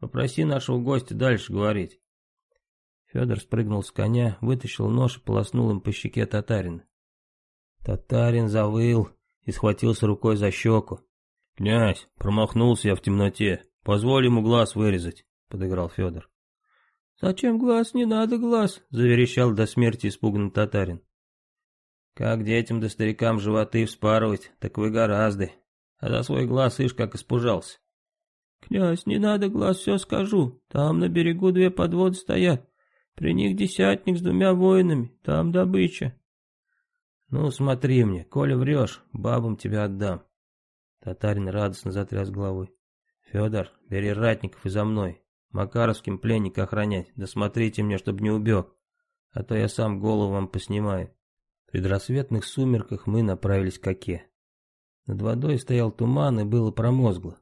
попроси нашего гостя дальше говорить. Федор спрыгнул с коня, вытащил нож и полоснул им по щеке татарина. Татарин завыл и схватился рукой за щеку. «Князь, промахнулся я в темноте. Позволь ему глаз вырезать», — подыграл Федор. «Зачем глаз? Не надо глаз!» — заверещал до смерти испуганный татарин. «Как детям да старикам животы вспарывать, так вы гораздо. А за свой глаз ишь как испужался». «Князь, не надо глаз, все скажу. Там на берегу две подводы стоят. При них десятник с двумя воинами. Там добыча». «Ну, смотри мне, коли врешь, бабам тебя отдам». Татарин радостно затряс головой. «Федор, бери ратников и за мной. Макаровским пленника охранять. Да смотрите мне, чтоб не убег. А то я сам голову вам поснимаю». В предрассветных сумерках мы направились к оке. Над водой стоял туман и было промозгло.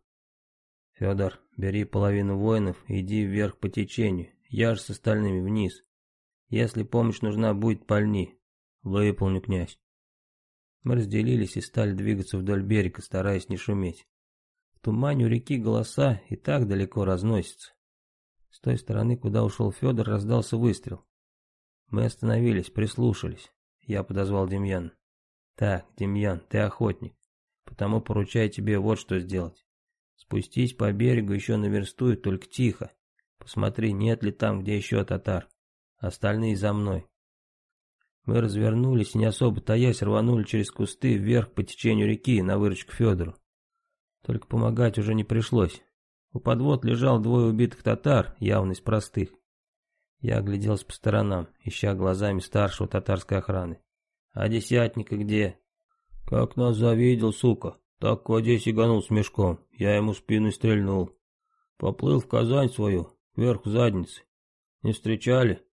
«Федор, бери половину воинов и иди вверх по течению, я же с остальными вниз. Если помощь нужна будет, пальни. Выполню, князь». Мы разделились и стали двигаться вдоль берега, стараясь не шуметь. В тумане у реки голоса и так далеко разносятся. С той стороны, куда ушел Федор, раздался выстрел. Мы остановились, прислушались. Я подозвал Демьян. «Так, Демьян, ты охотник, потому поручаю тебе вот что сделать. Спустись по берегу еще на версту и только тихо. Посмотри, нет ли там, где еще татар. Остальные за мной. Мы развернулись и не особо таясь рванули через кусты вверх по течению реки на выручку Федору. Только помогать уже не пришлось. У подвод лежал двое убитых татар, явно из простых. Я огляделся по сторонам, ища глазами старшего татарской охраны. «А десятника где?» «Как нас завидел, сука!» Так к воде сиганул с мешком, я ему спину стрельнул. Поплыл в Казань свою, вверх задницы. Не встречали?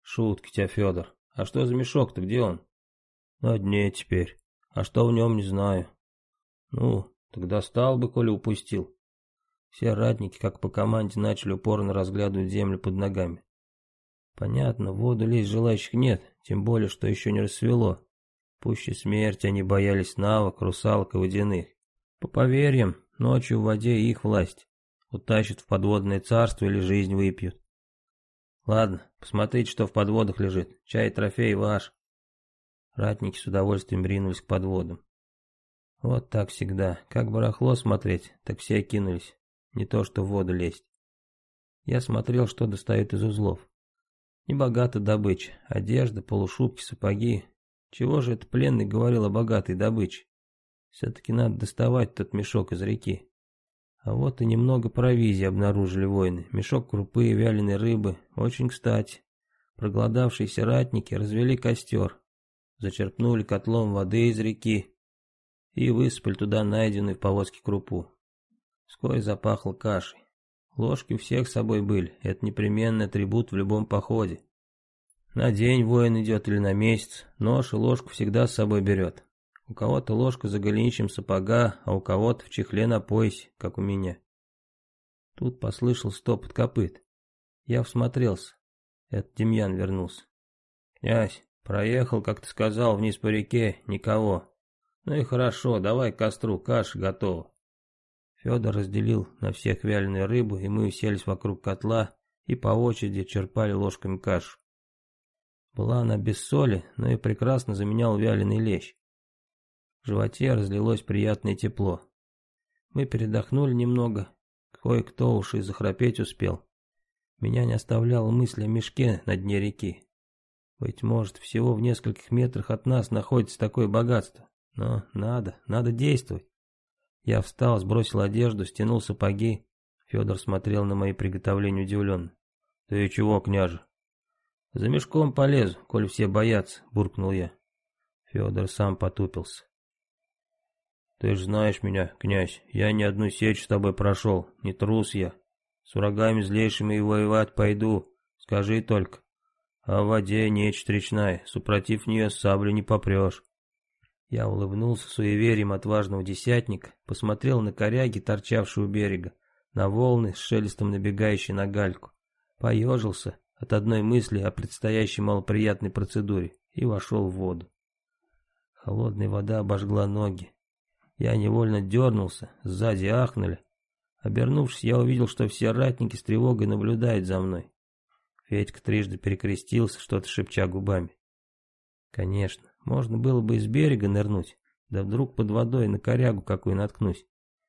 Шутки тебя, Федор. А что за мешок-то, где он? На дне теперь. А что в нем, не знаю. Ну, тогда стал бы, коли упустил. Все ратники, как по команде, начали упорно разглядывать землю под ногами. Понятно, в воду лезть желающих нет, тем более, что еще не рассвело. Пуще смерти они боялись навок, русалок и водяных. По поверьям, ночью в воде их власть. Утащат в подводное царство или жизнь выпьют. Ладно, посмотрите, что в подводах лежит. Чай трофей ваш. Ратники с удовольствием ринулись к подводам. Вот так всегда. Как барахло смотреть, так все кинулись. Не то что в воду лезть. Я смотрел, что достают из узлов. Небогато добыча. Одежда, полушубки, сапоги, чего же это пленный говорил о богатой добыче? Все-таки надо доставать тот мешок из реки. А вот и немного провизии обнаружили воины. Мешок крупы и вяленой рыбы. Очень кстати. Проголодавшиеся ратники развели костер. Зачерпнули котлом воды из реки. И высыпали туда найденную в повозке крупу. Вскоре запахло кашей. Ложки у всех с собой были. Это непременный атрибут в любом походе. На день воин идет или на месяц, нож и ложку всегда с собой берет. У кого-то ложка за голенищем сапога, а у кого-то в чехле на поясе, как у меня. Тут послышал топот копыт. Я всмотрелся. Это Демьян вернулся. «Князь, проехал, как ты сказал, вниз по реке, никого. Ну и хорошо, давай к костру, каша готова». Федор разделил на всех вяленую рыбу, и мы уселись вокруг котла и по очереди черпали ложками кашу. Была она без соли, но и прекрасно заменял вяленый лещ. В животе разлилось приятное тепло. Мы передохнули немного, кое-кто уж и захрапеть успел. Меня не оставляла мысль о мешке на дне реки. Быть может, всего в нескольких метрах от нас находится такое богатство. Но надо, надо действовать. Я встал, сбросил одежду, стянул сапоги. Федор смотрел на мои приготовления удивленно. «Ты чего, княже?» «За мешком полезу, коль все боятся», — буркнул я. Федор сам потупился. «Ты ж знаешь меня, князь, я ни одну сечь с тобой прошел, не трус я. С врагами злейшими и воевать пойду, скажи только. А в воде нечь речная, супротив нее саблю не попрешь». Я улыбнулся суеверием отважного десятника, посмотрел на коряги, торчавшие у берега, на волны с шелестом набегающие на гальку. Поежился, от одной мысли о предстоящей малоприятной процедуре и вошел в воду. Холодная вода обожгла ноги. Я невольно дернулся, сзади ахнули. Обернувшись, я увидел, что все ратники с тревогой наблюдают за мной. Федька трижды перекрестился, что-то шепча губами. Конечно, Можно было бы из берега нырнуть, да вдруг под водой на корягу какую наткнусь.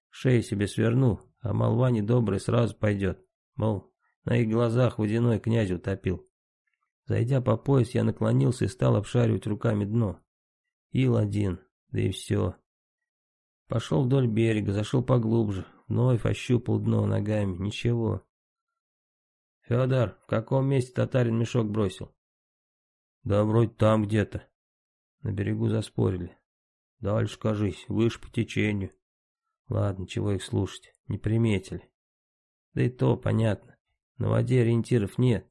Шею себе сверну, а молва недобрая сразу пойдет. Мол, на их глазах водяной князь утопил. Зайдя по пояс, я наклонился и стал обшаривать руками дно. Ил один, да и все. Пошел вдоль берега, зашел поглубже, вновь ощупал дно ногами, ничего. Федор, в каком месте татарин мешок бросил? Да вроде там где-то. На берегу заспорили. Дальше, кажись, выше по течению. Ладно, чего их слушать, не приметили. Да и то понятно, на воде ориентиров нет.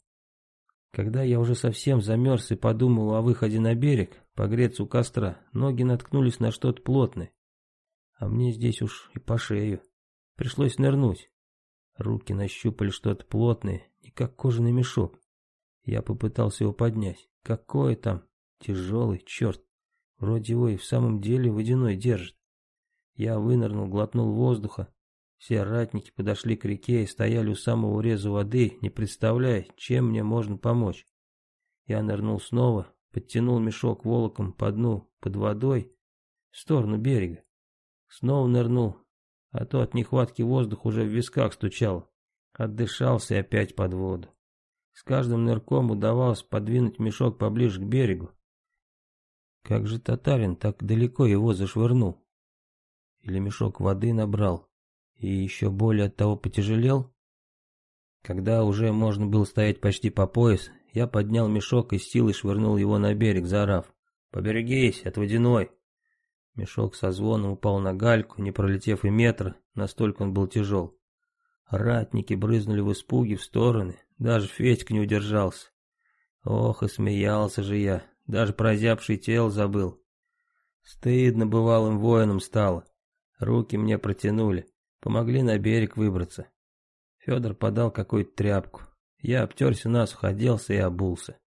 Когда я уже совсем замерз и подумал о выходе на берег, погреться у костра, ноги наткнулись на что-то плотное. А мне здесь уж и по шею. Пришлось нырнуть. Руки нащупали что-то плотное, не как кожаный мешок. Я попытался его поднять. Какое там? Тяжелый, черт. Вроде его и в самом деле водяной держит. Я вынырнул, глотнул воздуха. Все ратники подошли к реке и стояли у самого уреза воды, не представляя, чем мне можно помочь. Я нырнул снова, подтянул мешок волоком по дну, под водой, в сторону берега. Снова нырнул, а то от нехватки воздуха уже в висках стучало. Отдышался и опять под воду. С каждым нырком удавалось подвинуть мешок поближе к берегу. Как же татарин так далеко его зашвырнул? Или мешок воды набрал и еще более от того потяжелел? Когда уже можно было стоять почти по пояс, я поднял мешок и с силой швырнул его на берег, заорав. «Поберегись, от водяной!» Мешок со звоном упал на гальку, не пролетев и метра, настолько он был тяжел. Ратники брызнули в испуге в стороны, даже Федька не удержался. Ох, и смеялся же я, даже прозябший тело забыл. Стыдно бывалым воинам стало. Руки мне протянули, помогли на берег выбраться. Федор подал какую-то тряпку. Я обтерся насухо, оделся и обулся.